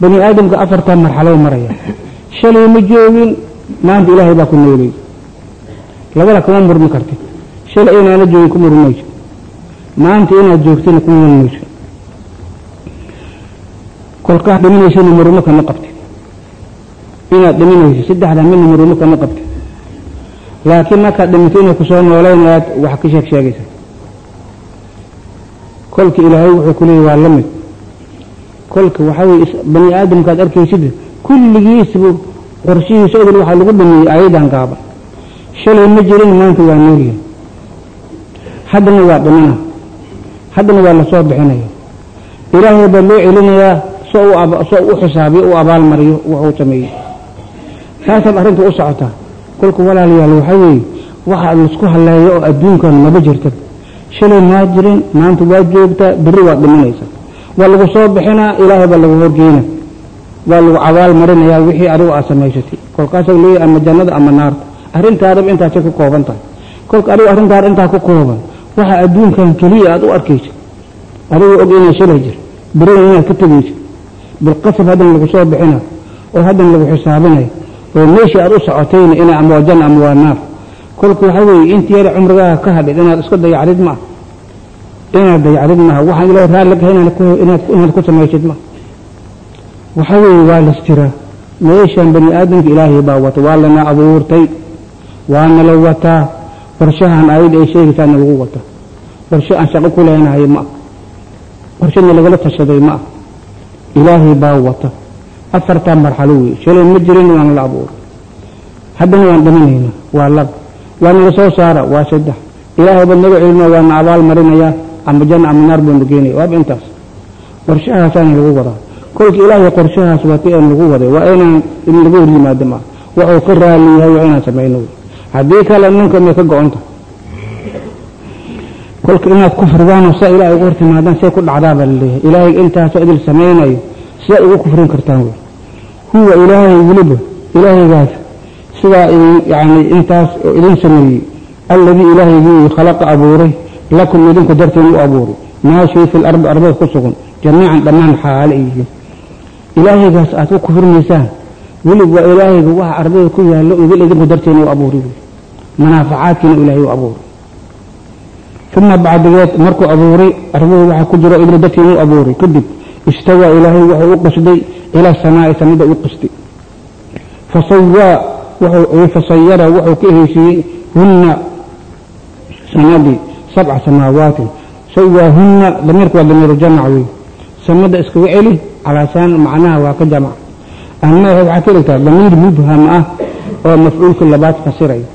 Bani aadamka afartaa marxaloo maraya. Shalay ma joogin maanta ilaahay baa ku noolay. Labada kama murmi kartid. Shalay inaana joogin ku murmayso maanta inaad joogtina ku murmayso kolkaad dhiminaysana murmo kama qabtid inaad dhiminayso saddexda midna murmo kama qabtid laakiin markaad dhimato inay ku soo noolaynayaad wax ka sheeg sheegaysa. Kolka ilaahay wuxuu ku waa la mid kolka waxaa weye bani aadamkaad arkaysid kulligiisbu qorshihiisa odol waxaa lagu dhameeyey ayadan gaaban shalay ma jirin maanta waa noolyahay haddana waa dhimana haddana waa la soo bixinaya ilaahay baa loo celinayaa soo soo u xisaabiyo u abaalmariyo wuxuu sameeyey saasaad arrinta u socotaa. Kolka walaalayaal waxaa weeye waxa la isku halleeyo oo adduunkan maba jirta. Shalay maa jirin maanta waa joogtaa berri waad dhimanaysaa. Waa lagu soo bixinaa ilaahay baa lagu horgeyna waa lagu abaal marinayaa wixii adigu aad samaysatay. Kolkaasa leeyahy ama jannada ama naarta. Arrintaadaba intaasay ku kooban tahay. Kolka adigu arrintaada intaa ku kooban waxa adduunkan keliya aad u arkaysa. Adigoo og inay shalay jir. Berina inaad ka tegayso bilqasab haddana lagu soo bixina oo haddana lagu xisaabinayo oo meeshii aad u socotayna ina ama waa janna ama waa naar kolka waxaa weeye intii yara cumrigaaga ka hadhid inaad iska dayacrid maaha inaad dayacrid maaha waxaan ilaahay raalli gahay inaad ku samaysid maaha waxaa weeye waa lastiraa meeshan bani aadamka ilaahay baa wata waa lana abuurtay waana la wataa. Qorshahan ayad ay sheegaysaana lagu wata. Qorshe aan shaqo ku leenahay ma ah lagala tashaday ma ah ilaahay baa wata afartaa marxalo wey shalay ma jirin waana la abuuray. Haddana waan dhimanayna waa laba waana la soo saara. Waa saddex. Ilaahay baad naga celina waana abaal marinayaa. Ama janna ama naar baanu geenaya waaba intaas. Qorshahaasaana lagu wadaa. Kolka ilaahay qorshahaas waa aan lagu waday. Waa inaan in laga hor yimaado maa wuxuu ka raali yahay waa inaan samayno haddii kale ninka may ka go-onta kolka inaad kufridaanoo saa ilahay ugu hortimaadaan say ku dhacdaabaa la leeyahay ilaahay intaasoo idil samaynayo sidaad ugu kufrin kartaan wey huwa ilaahay weliba ilaahaygaas sidaa yani intaas oo idin sameeyey. Alladii ilaahaygii khalaqa abuuray lakum idinku darteen u abuuray. Maa shay fi lardi ardada ku sugan jamiican dhammaan xaale yihiin. Ilaahaygaas aad ku kufrinaysaan welig waa ilaahayga waxa ardada ku yaallo idil idinku darteen u abuuray. Manaafacaadkiina ilaahay u abuuray. Uma bacdigeed markuu abuuray ardada waxa ku jiro idil darteen u abuuray. Kadib istawaa ilaahay wuxuu u qasday ila samaa'i samada u qasday fasayara wuxuu ka heshiiyey hunna samadii sabca samaawaatin sawaahunna damiirku waa damiiru jamac wey samada iskaga celi calaasaan macnaha waa ka jamac ama waxaa ka dhigtaa damiir mubham ah oo mafcuulka labaad fasiraya.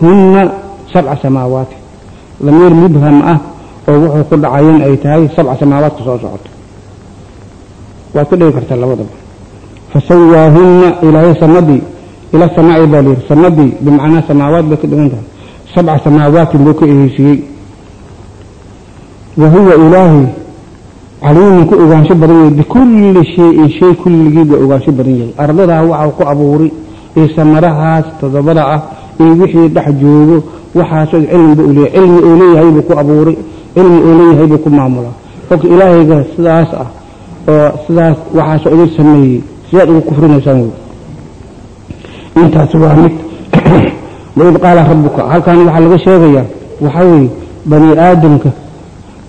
Hunna sabca samaawaati. Damiir mubham ah oo wuxuu ku dhacayan ay tahay sabca samaawaadka soo socoto waad ka dhigi kartaa labadaba fasawaahunna ilaahay samadii ila samaaci baa layidhi samadii bimacnaa samaawaat bay ka dhigan tahay. Sabca samaawaatin buu ka eheysiiyey wa huwa ilaahay caliimun ku ogaansho badan yahay bikulli shayin shay kulligii baa ogaansho badan yahay. Ardadaa waxau ku abuuray iyo samarahaas todobada ah iyo wixii dhex joogo waxaasoo cilmiba u leeyahay. Cilmi uu leeyahay buu ku abuuray cilmi uu leeyahay buu ku maamulaa. Kolka ilaahayga sidaas ah oo sidaas waxaasoo idin sameeyey sidaad ugu kufrinaysaan intaas waa mid. (clears throat) Waid qaala rabuka halkan waxaa laga sheegayaa waxaa weeye bani aadamka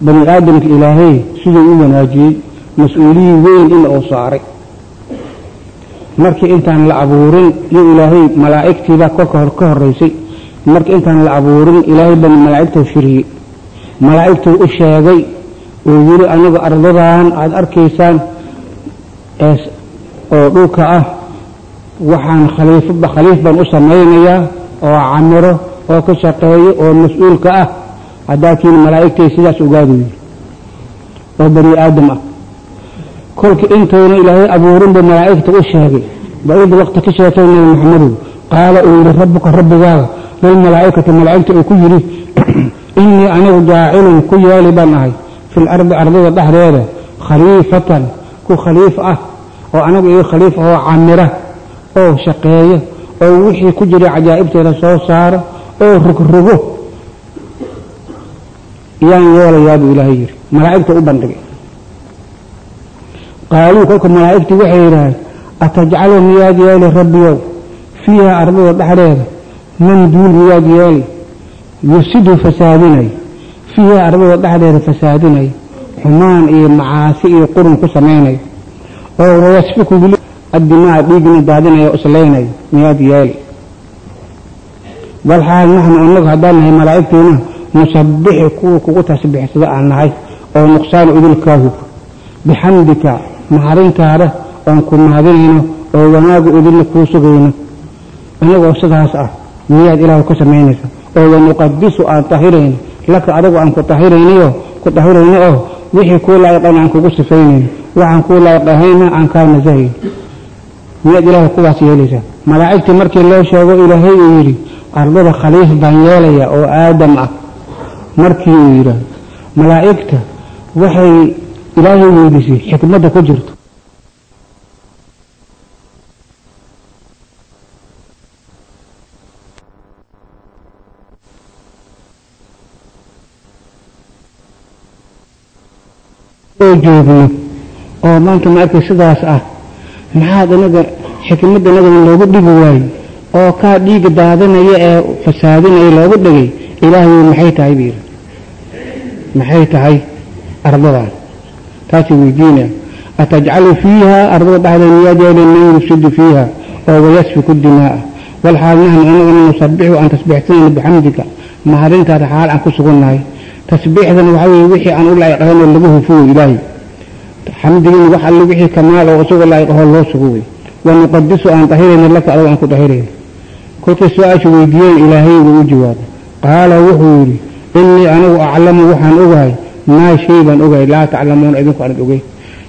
bani aadamka ilaahay siduu u wanaajiyey mas'uuliyi weyn in uu saaray. Markii intaan la abuurin iyo ilaahay malaa'igtiibaa ka horeysay markii intaan la abuurin ilaahay bani malaa'igtuu shiriyey. Malaa'igtuu u sheegay uu yiri aniga ardadan aada arkaysaan oo dhulka ah waxaan khaliif baan u samaynayaa oo camiro oo ka shaqeeyo oo mas'uulka ah. Haddaakiin malaa'igtay sidaas ogaadu yiri oo bani aadam ah. Kolka intuuna ilaahay abuurinba malaa'igta u sheegay. Baid waqti ka sheekay nabi maxamedow qaala uu yihi rabbuka rabbigaaga lilmalaa'ikati malaa'igta uu ku yidhi (clears throat) innii anigu jaacilun ku yeeli baan ahay fi lardi ardada dhexdeeda khaliifatan ku khaliif ah oo anagu iyo khaliif ahoo camira oo shaqeeya oo wixii ku jira cajaa'ibteeda soo saaro oo rogrogo yaan yeelayaa buu ilaahay yidhi malaa'igta u bandhigay qaaluu kolka malaa'igtii waxay yidhaaheen atajcalu miyaad yeeli rabbiyow fiiha ardada dhexdeeda man duul miyaad yeeli yusidu fasaadinay fiiha ardada dhexdeeda fasaadinay xumaan iyo macaasi iyo qurun ku samaynayo oo wayasfiku addimaa dhiigna daadinayo islaynayo miyaad yeeli. Bal xaal naxnu inagu haddaan nahay malaa'igtiina nusabbixi kuwa kugu tasbiixsada aan nahay oo nuqsaanu idilkaahu bixamdika maharintaada oon ku mahadinayno oo wanaagu idinna kuu sugayno. Inagoo sidaas ah miyaad ilaahu ka samaynaysa oo wanuqadisu aan tahirayno laka adigu aan ku tahiraynayo ku tahirayno oo wixii kuu laayiqan aan kugu sifaynayno waxaan kuu laayiqahayna aan kaa nasahayno miyaad ilaahu kuwaas yeelaysaa malaa'igtii markii loo sheego ilaahay uu yidhi ardada khaliif baan yeelaya oo aadam ah. Markii uu yidhaahdo malaa'igta waxay ilaahay weydiisay xikmadda ku jirto oo joogno oo maanta ma arkay sidaas ah. Maxaad inaga xikmadda inagana loogu dhigi waayo oo kaa dhiiga daadanaya ee fasaadinaya loogu dhigay ilaahay maxay tahay yidhi maxay tahay ardadan taasay weydiinaya atajcalu fiiha ardada dhexdeeda miyaad yeeli man yufsidu fiiha oo wayasfiku dimaa'a. Walxaal nahnu nusabixu aan tasbiixsanayno bixamdika mahadintaada xaal aan ku sugannahay tasbiixdan waxaa weeye wixii aan u laayiqahayn oo lagu hufuyo ilaahay. Xamdigin wax alle wixii kamaal oo isagoo laayiqahoo loo sugo wey wanuqadisu aan dahirayno laka adag aan ku dahirayno kolkay su'aasha weydiiyeen ilaahay wuu u jawaabay. Qaala wuxuu yidhi innii anigu aclamu waxaan ogahay maa shay baan ogahay laa taclamuuna idinku aanad ogeyn.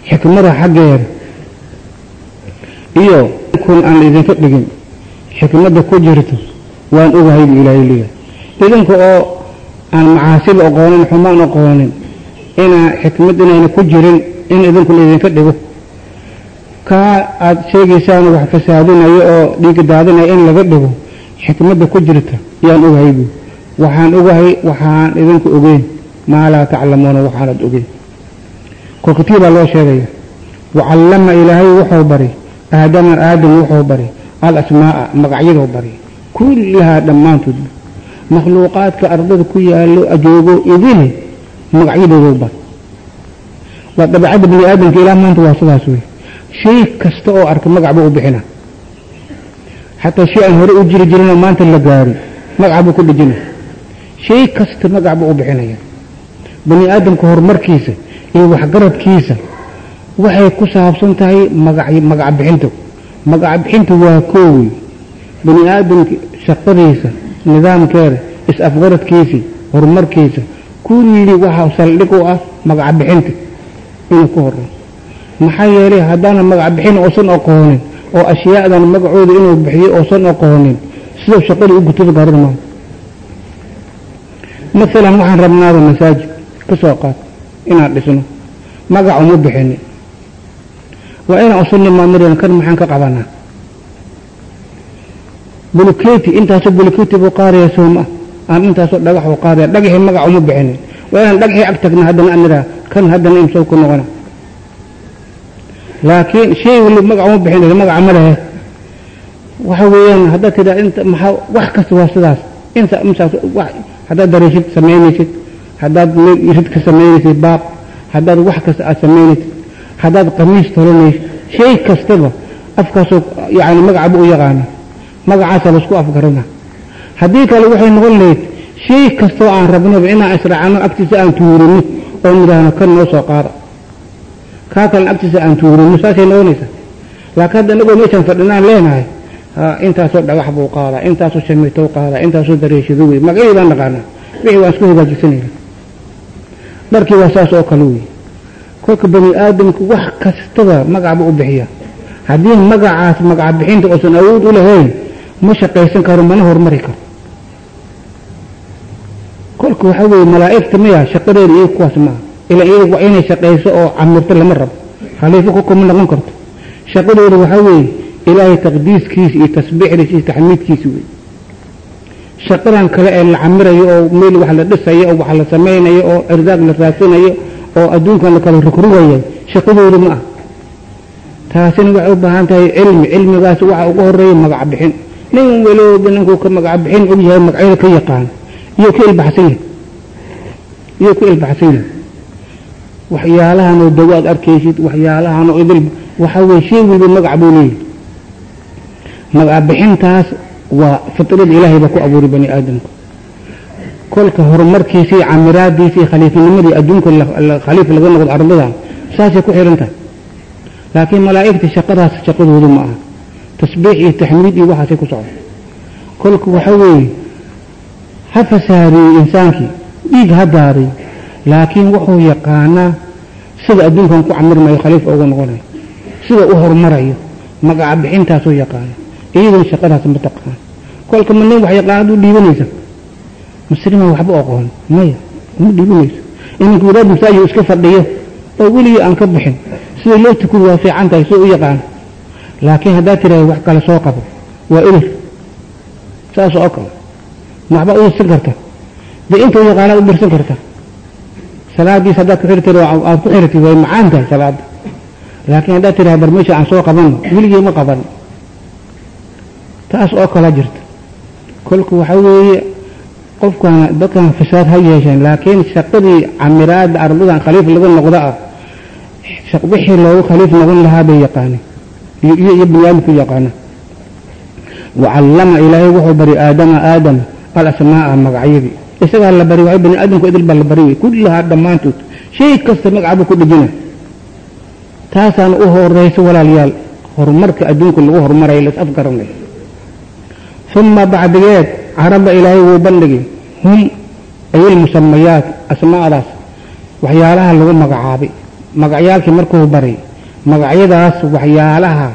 Xikmada xaggeeda iyo kun aan idinka dhigin xikmadda ku jirto waan ogahay buu ilaahay leeyahay. Idinka oo aan macaasiba oqoonin xumaan oqoonin inaa xikmad inayna ku jirin in idinku laydinka dhigo kaa aad sheegaysaan wax fasaadinayo oo dhiiga daadinayo in laga dhigo xikmadda ku jirta yaan ogahay buu waxaan ogahay waxaan idinku ogeyn maa laa taclamuuna waxaanad ogeyn kolkatii baa loo sheegaya wacallama ilaahay wuxuu bari aadaman aadam wuxuu bari al asmaa'a magacyaduu bari kullahaa dhammaantoodba makhluuqaadka ardada ku yaallo ajoogo idine magacyadooduu bari waa dabeecadda bani aadamka ilaa maanta waa sidaas wey shay kasta oo arka magac buu u bixina. Xataa shay aan hore u jiri jirinoo maanta la gaari magac buu ku dhejina shay kasta magac buu u bixinaya. Bani aadamka horumarkiisa iyo waxgaradkiisa waxay ku saabsan tahay magac bixinta. Magac bixinta waa koowey bani aadamka shaqadiisa nidaamkeeda is-afgaradkiisii horumarkiisa kulli waxaa saldhig u ah magac bixinta inuu ku horey maxaa yeelay haddaana magac bixin uusan aqoonin oo ashyaadan magacooda inuu bixiyo uusan aqoonin siduu shaqadii u gutada gaarida maaha. Maalan waxaan rabnaada masaajid ka soo qaad inaan dhisno magac uma bixini waa inaan usu nimaadnaren kan maxaan ka qabanaa buluketi intaasoo buluketi buu qaadaya sooma aan intaasoo dhagax u qaadaya dhagaxii magac uma bixinin waa inaan dhagaxii ag tagna haddana aan niraa kan haddana imsoo ku noqona. Laakiin shay wali magac uma bixin magaca ma lehe. Waxa weeyaan haddaad tidhaa inta maxaa wax kasta waa sidaas. Inta imsaas haddaad dariishid samaynaysid haddaad rid ka samaynaysid baaq. Haddaad wax kasta aad samaynaysid haddaad qamiis tolanaysid shay kastaba afkaasoo yani magacaba u yaqaana magacaasa la isku afgarana haddii kale waxay noqon lahayd shay kastoo aan rabnaba inaan israacano agtiisa aan tuurino oo nidhaahno kan noo soo qaada. Kaa kalena agtiisa aan tuurino saasay noqonaysaa. Laakiin hadda inagoo meeshaan fadhinaan leenahay intaasoo dhagax buu qaadaa intaasoo shamiitow qaadaa intaasoo dareeshado wey magacyadii baan naqaanaa wixii waan isku hagaajisanayna dharkii waa saas oo kale wey kolka bani aadamku wax kastaba magac buu u bixiya haddii magacaas magaca uusan awood u lahayn ma shaqaysan karo mana horumari karo. Kolka waxaa weeye malaa'igta maya shaqadeeda iyo kuwaas maaha ilaa iyada waa inay shaqayso oo camirto lama rabo. Khaliifo ku kuma noqon karto. Shaqadooda waxaa weeye ilaahay taqdiiskiisa iyo tasbiixdiisa iyo taxmiidkiisa wey shaqadan kale ee la camirayo oo meel wax la dhisayo oo wax la samaynayo oo irdaaq la raadsanayo oo adduunkan la kala rugrugaya shaqadoodu ma ah taasina waxay u baahan tahay cilmi. Cilmigaas waxa ugu horreeya magac bixin nin walooba ninkuu ka magac bixin og yahay magacyada ka yaqaan iyo ka ilbaxsan yahay iyo ka ilbaxsan yahay. Waxyaalahan oo dawo aad arkaysid waxyaalahan oo idil waxaa weye shay walba magac buu leeyahay. Magac bixintaas waa fitrada ilaahay baa ku abuuray bani aadamka kolka camiraadiisa iyo khaliifanimadii adduunka khaliif laga noqdo ardadan saasay ku xihan tahay laakiin malaa'igta shaqadaas shaqadoodu ma aha tasbiix iyo taxmiid iyo waxaasay ku socda. Kolka waxa weeye ha fasaadiyey insaankii dhiig ha daaray laakiin wuxuu yaqaanaa sida adduunkan ku camirmayo khaliif ugu noqonayo sida u horumarayo magaca bixintaasuu yaqaana iyaduna shaqadaas ma taqaan. Kolka ma nin wax yaqaan aduu dhiibanaysa muslima waxba oqoon maya ma dhiibanayso. Inanku wadaad masaajid iska fadhiyo oo weligii aan ka bixin sida loo tukado waa fiican laakiin haddaad tiraahdo wax kale soo qabo waa elir saas oo kale. Waxba u dirsan karta. Dee intuu yaqaanaad u karta. Salaadiis haddaad ku xirtid aad ku xirtid way macaan tahay salaada laakiin haddaad tiraahdo bar meesha aan soo qabanno weligii ma qaban. Taas oo kala jirta. Kolku waxa weeye qofkan dadkan fasaad ha yeesheen laakiin shaqadii camiraada ardadan khaliif laga noqdo ah wixii loogu khaliif noqon lahaa bay yaqaaneen iyo aadamku yaqaana wacallama ilaahay wuxuu bari aadama aadam alasmaa'a magacyadii. Isagaa la bari waayo bani aadamku idil baa la bari wey kullahaa dhammaantood shay kasta magacbu ku dhejina taasaan u horeyso walaalayaal horumarka adduunka lagu horumarayo las afgaranay uma bacdigeed caraba ilaahay wuu bandhigay. Hum musamayaat asmaadaas waxyaalaha lagu magacaabay. Magacyaalkii markuu baray magacyadaas waxyaalaha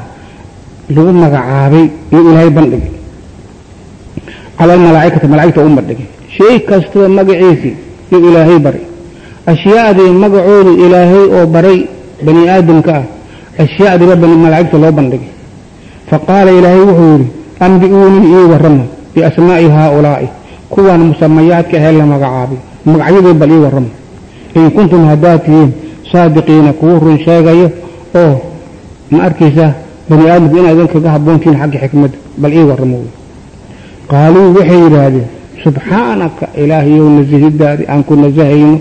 lagu magacaabay iyo ilaahay bandhigay. Cala almalaa'ikati malaa'igta u bandhigay. Shay kastaba magaciisii iyo ilaahay baray ashyaadii magacoodu ilaahay oo baray bani aadamka ah ashyaadiiba malaa'igta loo bandhigay. Faqaala ilaahay wuxuu yidhi ambi'uunii ii warrama biasmaa'i haaulaa'i kuwan musamayaadka ahee la magacaabay. Magacyadood bal ii warrama in kuntum haddaad tihiin saadiqiina kuwo run sheegayo oo ma arkaysaa bani aadamku inaad idin kaga habboontihiin xagga xikmadda bal ii warramo qaaluu waxay yidhaahdeen subxaanaka ilaahayow nasahidaadi aan ku nasahayno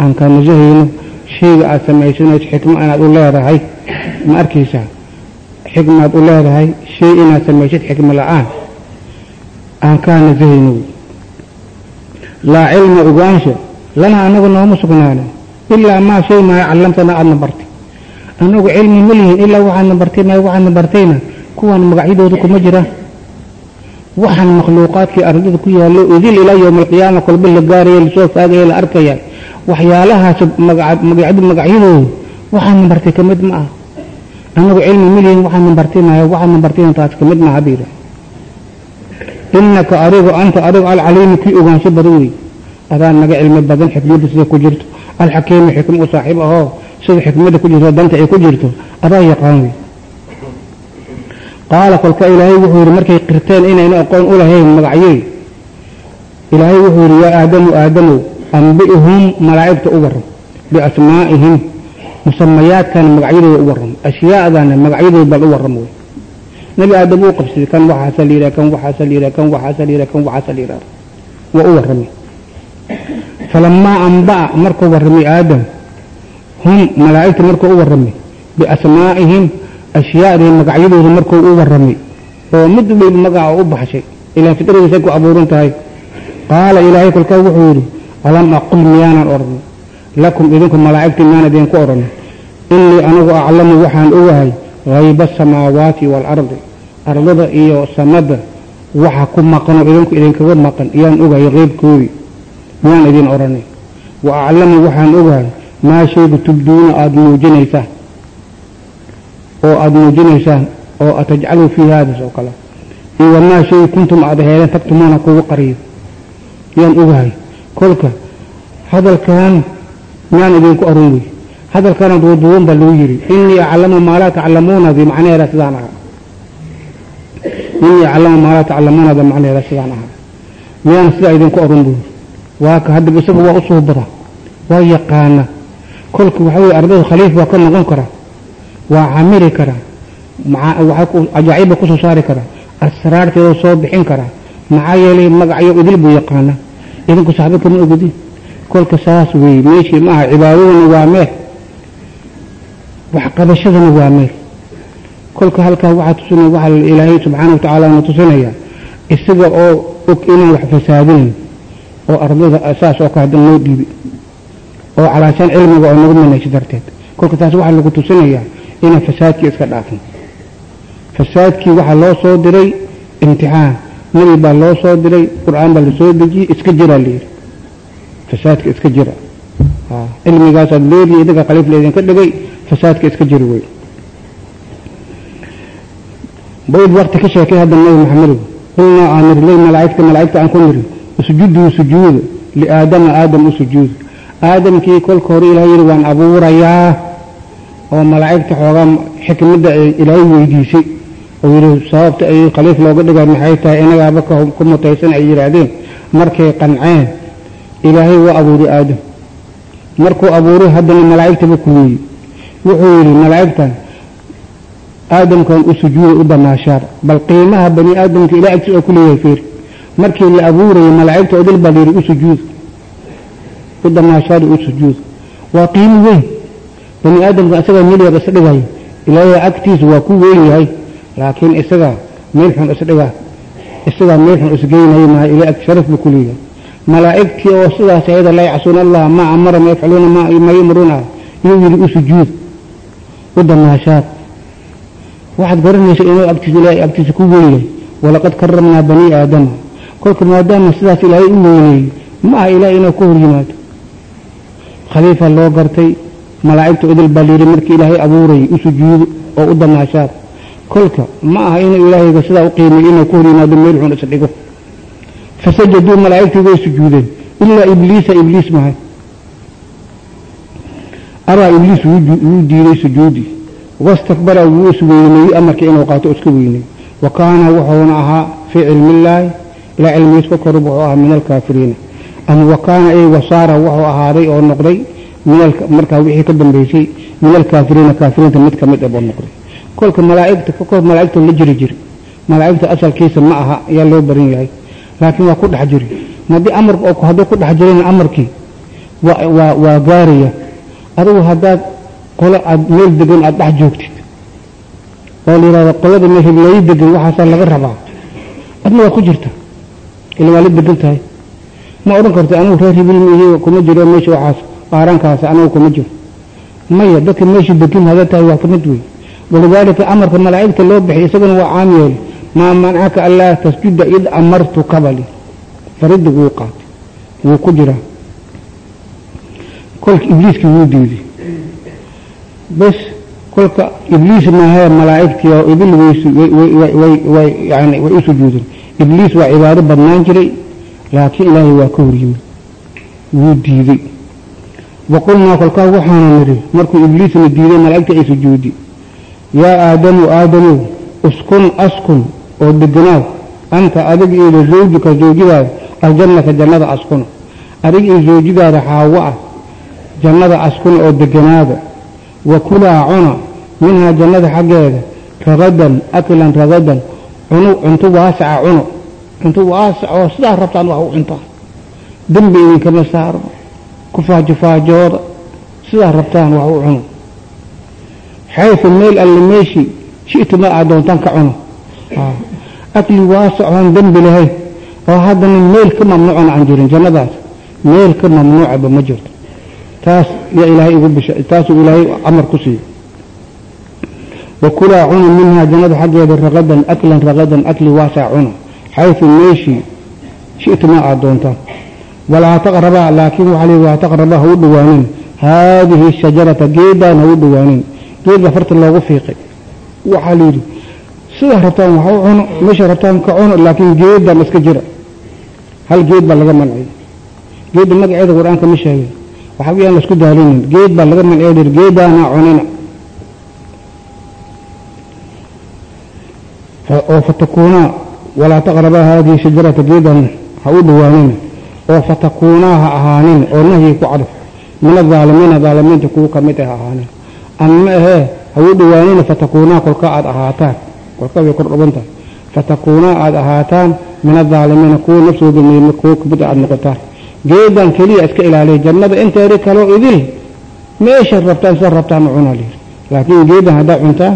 aan ka nasahayno shayga aad samaysanayso xikmo inaad u leedahay. Ma arkaysaa xikmaad u leedahay shay inaad samaysid xikmo la'aan aan kaa nasahayno. Laa cilma ogaansha lana anagu nooma sugnaana ilaa maa shay maa callamtana aadna bartay anagu cilmi ma lihin ilaa waxaadna bartay maa waxaadna bartayna kuwan magacyadooda kuma jiraan. Waxaan makhluuqaadkii ardada ku yaallo idil ilaa yowma alqiyaama kolba la gaaraya la soo faagaya la arkaya. Waxyaalahaas magacyadoodu waxaadna bartay ka mid ma ah anagu cilmi ma lihin waxaadna bartay maayo waxaadna bartayna taas ka mid maaha biira adigu anta adigu alcaliimu kii ogaansho badan wey adaa naga cilmi badan xikmadda sida ku jirto. Alxakiimu xikmo u saaxiib ahoo sida xikmadda ku jirto danta ay ku jirto adaa yaqaan wey qaala kolka ilaahay wuxuu yidhi markay qirteen inayna aqoon u lahayn magacyey ilaahay wuxuu yidhi yaa aadamu aadamow ambi'hum malaa'igta u warram biasmaa'ihim musamayaadkana magacyadooda u warram ashyaadana magacyadooda bal u warram wey nabi aadam uu qabsaday kan waxaasa yidhaha kan waxaasa yidhaha kan waxaasa yidhaha kan waxaasa yidhaha. Waa u warramay falamaa anba'a markuu warramay aadam hum malaa'igta markuu u warramay biasmaa'ihim ashyaadii magacyadooda markuu u warramay oo mid waliba magaca u baxshay ilaan fitradiisay ku abuuran tahay. Qaala ilaahay kolkaa wuxuu yidhi alam aqul miyaanan odhan lakum idinku malaa'igtii miyaan idinku odhan innii anigu aclamu waxaan ogahay hayba asamaawaati waalardi ardada iyo samada waxa ku maqanoo idinku idinkaga maqan iyaan ogahay qeybkoodii miyaan idin odhanay wa aclamu waxaan ogahay maa shaygu tubduuna aada muujinaysaan oo aada muujinaysaan oo atajcaluu fii haadas oo kale. Iyo wamaa shay kuntum aada heedeen tagtumuuna kugu qariyo. Yaan ogahay kolka hadalkan miyaan idinku oran wey hadalkana duuduuban baa lagu yidhi inii aclamu maa laa taclamuunadi macnaheeda sidaan ahaa. Inii aclamu maa laa taclamuunada macnaheeda sidaan ahaa. Miyaan sidaa idinku oran buuri waa ka isaga waa u suubada waa yaqaana kolka waxa weye ardayda khaliif waa ka noqon karaa waa camiri karaa ajaaciba ku soo saari karaa asraarteeda soo bixin karaa maxaa yeelay magacyo idil buu yaqaana idinku saxba kama ogudin kolka saas weeye meeshii maaha cibaadadana waa meel waxqabashadana waa meel kolka halkaa waxaa tusinaya waxaa ilaahay subxaana wa tacaala na tusinaya isaga oo og inaan wax fasaadinayn oo ardayda saas oo ka hadda noo dhiibi oo calaashaan cilmiga oo nagu manayso darteed. Kolka taas waxaa lagu tusinayaa inaan fasaadkii iska dhaafin. Fasaadkii waxaa loo soo diray imtixaan. Nabi baa loo soo diray qur'aan baa la soo dejiyey iska jiraa layidhi fasaadka iska jira. Cilmigaasaad leedihi idinka khaliif laydinka dhigay fasaadka iska jiri wey bayd wakti ka sheekay hadda nabi maxamedow qulnaa aan nirlay malaa'igta aan ku niri usjuduu sujuuda liaadama aadam u aadamkii kolka hore ilahay yidhi waan abuurayaa oo malaa'igta xoogaa xikmadda ay ilaahay weydiisay. Oo yidhi sababta ay khaliif looga dhigay maxay tahay? Inagaaba ku mutaysan ay yidhaahdeen. Markay qanceen ilaahay waa abuuray aadam. Markuu abuuray haddana malaa'igtaba ku weeyey. Wuxuu yidhi malaa'igtan aadamkan u sujuuda u damaashaar. Bal qiimaha bani aadamka ilaa agtiis oo ku leeyahay feer markii la abuurayay malaa'igta odil baa layidhi u sujuuda u damaashaar u sujuuda waa qiimo weyn. Bani aadamka isagaa milyar isdhigaya ilaahay agtiisa waa ku weyn yahay. Laakiin isagaa meel xun isdhigaa isagaa meel xun isgeynaya maha ilaa sharaf buu ku leeyahay. Malaa'igtii oo sidaas ayada laa yacsuuna allaha maa amara ma yafcaluuna ma yamruuna. Iyuu yidhi u sujuud. U damaashaar waxaad garanaysa inuu agtiisa ilaahay agtiisa ku weynyahay walaqad karamnaa banii aadama. Kolka maadaama sidaas ilaahay u weyneeyey ma aha ilahay inuu ka hor yimaado khaliifa loo gartay malaa'igta odil baa layidhi markii ilaahay abuurayay u sujuudo oo u damaashaar kolka ma aha inuu ilaahayga sidaa u qiimeeyo inuu ka hor yimaado meel xun isdhigo fasajaduu malaa'igtii way sujuudeen. Ilaa ibliisa ibliis mahay abaa ibliis wuu diiday sujuudii wastakbara wuu isweyneeyey amarkii inuu qaato iska weyney wa kaana wuxuuna ahaa fii cilmillaahi ilaa cilmigiis ka korub wuxuu ahaa min alkaafiriina ama wa kaana ay wasaara wuxuu ahaaday oo noqday markaa wixii ka dambeysay min alkaafiriina kaafiriinta mid ka mid ah buu noqday. Kolka malaa'igta kakor malaa'igta la jiri jiri malaa'igta asalkiisa ma aha ayaa loo baran yahay. Laakiin waa ku dhex jiri. Hadduu ku dhex jirina amarkii waa gaaraya adigu haddaad qolo aad meel degan aada dhex joogtid oo la yidhahdo qolada meel hiblaayo degan waxaasaa laga rabaa. Adna waa ku jirta. Ila waa la degan tahay ma odhan karta anugu reer hibil mihi kuma jiro meesha waxaas qaaraankaas anugu kuma jiro. Maya dadka meesha degan hada tahay waa ka mid wey walidaalika amarka malaa'igta loo bixiy isaguna waa caam yeeli maa manacaka anlaa tasjuda id amartu kabali faridda wuu qaatay wuu ku jiraa. Kolka ibliiskii wuu diiday. Bas kolka ibliis maahee malaa'igtii oo ibil yani way u ibliis waa cibaado badnaan jiray laakiin ilaahay waa ka horyimid wuu diiday waqulnaa kolkaa waxaana nidhi markuu ibliisna diiday malaa'igta ay sujuudi yaa aadamu aadamow uskun askun oo deganaaw anta adig iyo zawjika zawjidaada aljannata jannada askuna. Adig iyo zawjidaada xaawo ah jannada askuna oo deganaada. Wa kulaa cuna minhaa jannada xaggeeda ragadan aklan ragadan cunu cunto waasaca cuno cunto waasac oo sidaa rabtaan wax u cuntaan dembi idinkama saaro ku faajofaajooda sidaa rabtaan wax u cuno xaysu meel alle meeshii shi'tuma aad doontaan ka cuno akli waasacoon dembi lahayn oo haddana meel ka mamnuucon aan jirin jannadaas meel ka mamnuucaba ma jirto taas yaa ilaahay ugu bisha taasuu ilaahay amar ku siiyey wakulaa cuna minhaa jannada xaggeeda ragadan aklan ragadan akli waasac cuna xaysu meeshii shi'tuma aad doontaan walaa taqrabaa laakiin waxaa leeyi walaa taqrabaa ha u haadihi shajarata geedaan ha u dhowaanin farta loogu fiiqay waxaa layidhi sidaa rabtaan wax u cuno meesha rabtaan ka cuno laakiin geeddan iska jira hal geed baa laga manciyay geedda magaceeda qur'aanka ma sheegin waxaa weyaan la isku daalinin geed baa laga manciya dhir geeddaana cunina oo fatakuunaa walaa taqrabaa haadihi shajarata geedan ha u dhowaanina oo fatakuunaa ha ahaanin oo nahyi ku cadaf min adaalimiina daalimiinta kuwa ka mid ah ha ahaanin. Ama ahee ha u dhowaanina fatakuunaa kolka aada ahaataan. Kolka way kor dhuban tahay fatakuunaa aada ahaataan min adaalimiina kuwa naftooda miima kuwa ka mid aada noqotaan. Geedan keliya iska ilaaliya jannada inteeda kaloo idil meeshaad rabtaan sidaad rabtaan ma cunaa lihi laakiin geedan haddaa cuntaan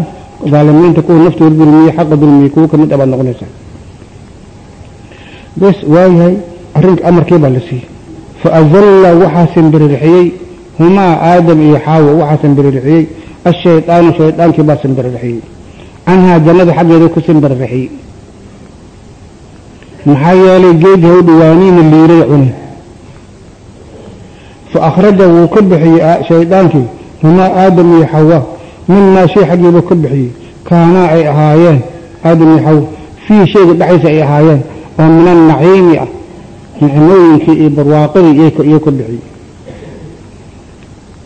daalimiinta kuwa naftooda dulmiye xaqa dulmiye kuwa ka mid abaad noqonaysaa bes waayahay arrinka amarkii baa la siiyey. Fa azalla waxaa simbiririxiyey humaa aadam iyo xaawo waxaa simbiririxiyey ashaydaanu shaydaankii baa simbiririxiyey canhaa jannada xaggeeda ku simbiririxiyey maxaa yeelay geedii haw dhawaaniina liirada cunay fa akhraja wuu ka bixiyey shaydaankii humaa aadam iyo xawa mimaa shay xaggiibuu ka bixiyey. Kaanaa ay ahaayeen. Aadam iyo xawa fii shayga dhexdiisa ay ahaayeen oo min annaciimi ah nicmooyinkii iyo barwaaqadii iyuu ka bixiyey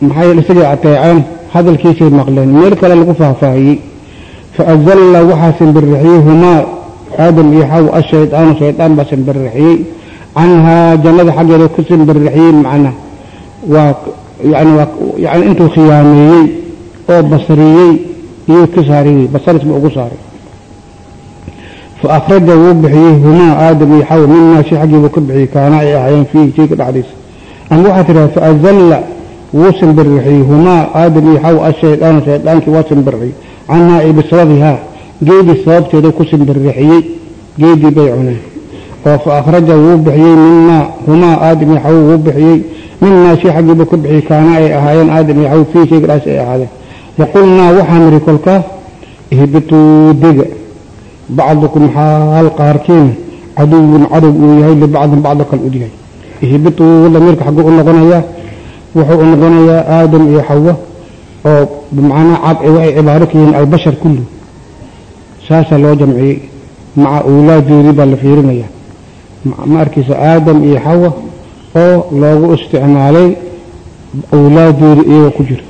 maxaa yeele isagay ateeceen hadalkiisay maqleen meel kale lagu faahfaahiyey. Fa azalla waxaa simbirixiyey aadam iyo xaw ashaydaanu shaydaan baa simbirixiyey canhaa jannada xaggeeda ku simbirixiyey macna waa yani waa yani intuu khiyaameeyey oo basriyey iyuu ka saariyey basaris ugu saaray fa akhraja wuu bixiyey humaa aadam iyo xaw mimaa shay xaggiibuu ka bixiyey kaana ay ahaayeen fiihi shayka dhexdiisa ama waxaa tidhaha fa azalla wuu simbirixiyey humaa aadam iyo xaw ashaydaanu shaydaankii waa simbirixiyey canhaa ay bisababihaa geedii sababteeda ku simbirixiyey geedii bay cuneen oo fa akhraja wuu bixiyey mimaa humaa aadam iyo xaw wuu bixiyey mimaa shay xaggiibuu ka bacdukum xaal qaarkiina caduwun cadow uu yahay libacdin bacdo kale u yahay ihbituu damiirka xagguu u noqonayaa wuxuu u noqonayaa aadam iyo xawa oo bimacnaa waxay cibaaro ka yihiin albashar kullu saasaa loo jamciyey maca awlaadoodii baa la fiirinaya ma arkaysa aadam iyo xawa oo loogu isticmaalay awlaadoodii iyagoo ku jira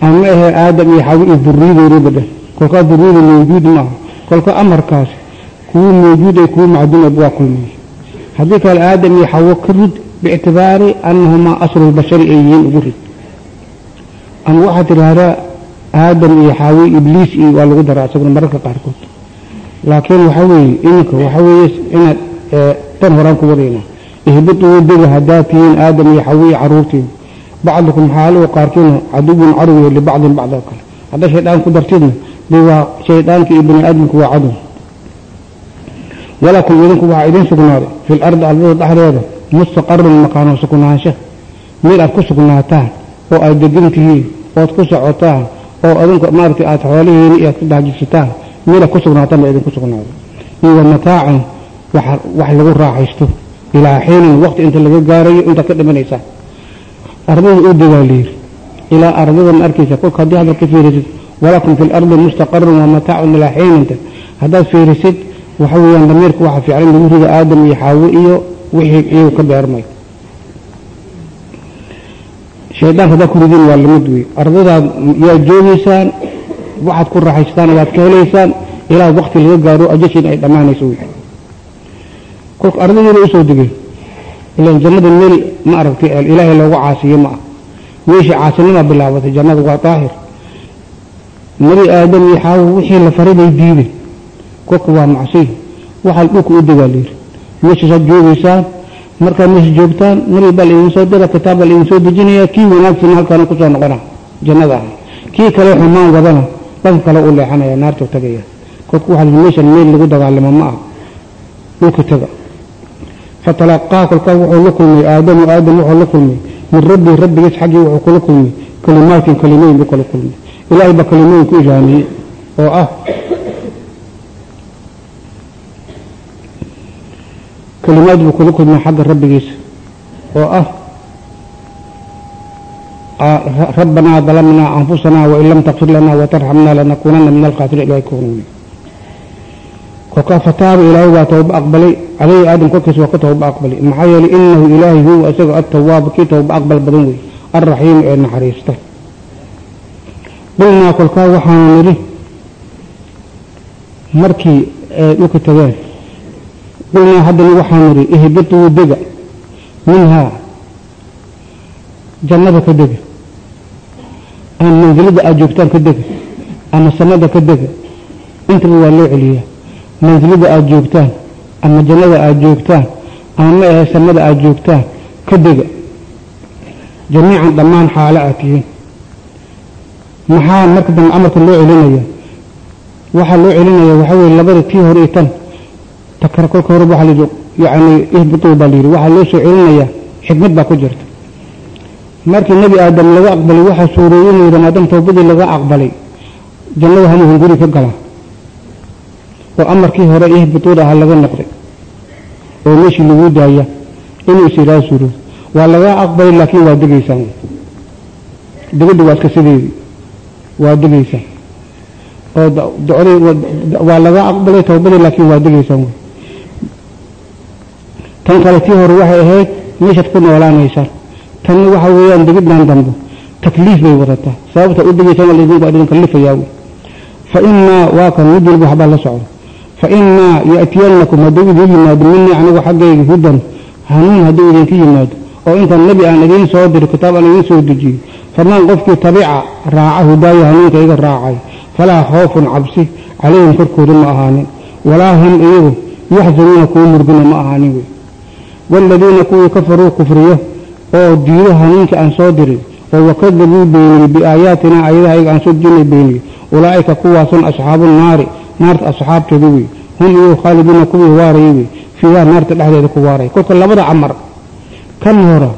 ama ahee aadam iyo xawa iyo duriyadoodii badhan kolkaa duriyada mawjuud maaha kolka amarkaas kuwii mawjuud ay kuwii macduum waa kulmiyey haddii kale aadam iyo xawo ka rid biictibaari annahumaa aslu lbashari ay yihiin ugu rid ama waxaad tidhaahdaa aadam iyo xaawi ibliis iyo waa lagu daraa isaguna mararka qaarkood. Laakiin waxaa weeye iminka waxaa weeye inaad tan horaan ku wadayna. Ihbituu dega haddaad tihiin aadam iyo xawi iyo caruurtiin. Bacdukum xaaluhu qaarkiina caduwun cadow libacdin bacdo kale. Haddaa shaydaan ku dartidna waa shaydaanka iyo bani aadamku waa cadow walakum idinku waxaa idin sugnaaday fi lardi ardada dhexdeeda mustaqarun makaano sugnaansha meel aad ku sugnaataan oo aad degan tihiin ood ku socotaan oo adinku maaragtay aad xoolihiini iyo aad ku daajisataan meel aad ku sugnaataan baa idinku sugnaaday iyo wa mataacan wax lagu raaxaysto. Ilaa xiinin waqti inta laga gaarayo intaad ka dhimanaysaan ardada u degaa layiri ilaa ardada ma arkaysa kolka haddii hadal ka walakum fi lardi mustaqarun wa mataacun ilaa xiininta haddaad fiirisid waxa weeyaan damiirka waxa fiican lagu rido aadam iyo xaawo iyo wixii iyagu ka beermay. Shaydaanka haddaad ku ridin waa la mid wey ardadaad yaad joogaysaan waxaad ku raaxaystaan waad ka helaysaan ilaa waqti laga gaaro ajashiin ay dhammaanayso wey kolka ardadiina u soo degeen ilan jannada meel ma aragtay ilaahay loogu caasiyo ma ah. Meeshii caasinima bilaabatay jannada waa daahir nebi aadam iyo xaawo wixii la faray bay diideen kolka waa macsiy. Waxaa dhulka u degaa layiri meeshaasaad joogaysaan markaad meesha joogtaan nabi baa laidin soo dira kitaab baa laidin soo dejinaya kii wanaagsan halkaana ku soo noqona jannada ah kii kale xumaan wadana dhanka kale u leexanaya naartuu tagaya. Kolka waxaa lii meeshan meel lagu dagaalamo ma ah dhulka taga. Fatalaqaa kolkaa wuxuu la kulmay aadamu aadam wuxuu la kulmay. Min rabbii rabbigiis xaggii wuxuu kula kulmay. Kalimaatin kalimooyin buu kala kulmay ilaahay baa kalimooyin ku ilaamiyey oo ah kalimaad buu kula kulmay xagga rabbigiisa oo ah rabbanaa dalamnaa anfusanaa wain lam takfir lanaa watarxamnaa lanakuunana min alkhaasiriin ilahay ku hanuuni kolkaa fataaba ilaahay waa tawba aqbalay caleyhi aadam korkiisa waa ka tawba aqbalay. Maxaa yeelay inahu ilaahay huwa isaga atawaab kii tawba aqbal badan wey alraxiim ee naxariista qulnaa kolkaa waxaanu nidhi markii ay dhulka tageen qulnaa haddana waxaan nidhi ihbituu dega minhaa jannada ka dega ama mansilada aad joogtaan ka dega ama samada ka dega intaba waa loo celiyaa. Mansilada aad joogtaan ama jannada aad joogtaan ama ma ahe samada aad joogtaan ka dega jamiican dhammaan xaalo aad tihiin maxaa marka dambe amarka loo celinaya? Waxaa loo celinaya waxaa weye labada tii hore iyo tan. Takara kolka hore waxaa layidhi yacni ihbituu baa layidhi waxaa loo soo celinayaa xikmad baa ku jirta. Markii nebi aadam laga aqbalay waxaa yidhi maadaama tawbadii laga aqbalay jannada hanuuhan guri ka galaa oo amarkii hore ihbituud ahaa laga noqday oo meeshii lagu daaya inuu is suuroodo waa laga aqbalay laakiin waa degaysaan. Degidda waa iska sideedii waa degaysaan oo waa laga aqbalay tawbadii laakiin waa degaysaan tan kale tii hore waxay ahayd meeshaad ku noolaanaysaan tanna waxa weeyaan degiddan dambe takliif bay wadataa. Sababta u degaysaan laydinku idin kallifayaa fa imaa waa kan walba waxbaa la socda fa imaa ya'tiyannakum hadduu idin yimaado minii anigu xaggayga hudan hanuun hadduu idinka yimaado oo intaan nebi aan idiin soo diro kitaab aan idiin soo dejiyey faman qofkii tabica raaca hudaaya hanuunkayga raacay. Falaa khoofun cabsi calayhim korkooda ma ahaanin. Walaa hum iyagu yaxzanuuna kuwa murgina ma ahaanin wey. Waaladiina kuwii kafaruu kufriyo oo diido hanuunka aan soo dirin oo wakadabuu beeniyey biaayaatina ayadahayaga aan soo dejinay beeniyey. Ulaa'ika kuwaasun asxaabu naari naarta asxaabteeda wey. Hum iyagu khaaliduuna kuwii waaraya wey. Fiihaa naarta dhexdeeda ku waaraya kolka labada camar kan hora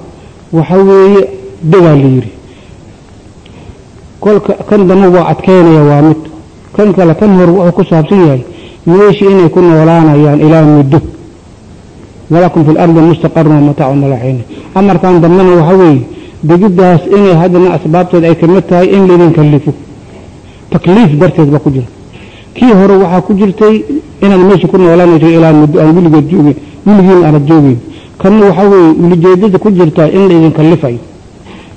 waxa weeye degaa la yidhi kan dambe waa adkeynaya waa mid. Kan kale kan hore wuxuu ku saabsan yahay meeshii inay ku noolaanayaan ilaa muddo. Walakum fi lardi mustaqarun wamataacun malaxiina amarkan dambena waxa weeye degiddaas inay haddana asbaabteed ay ka mid tahay in laydin kallifo takliif darteed baa ku jira. Kii hore waxaa ku jirtay inaad meesha ku noolaanayso ilaa muddo aan weligeed joogin weligiin aanad joogeyn kanna waxaa weeye ulijeedada ku jirtaa in laydin kallifayo.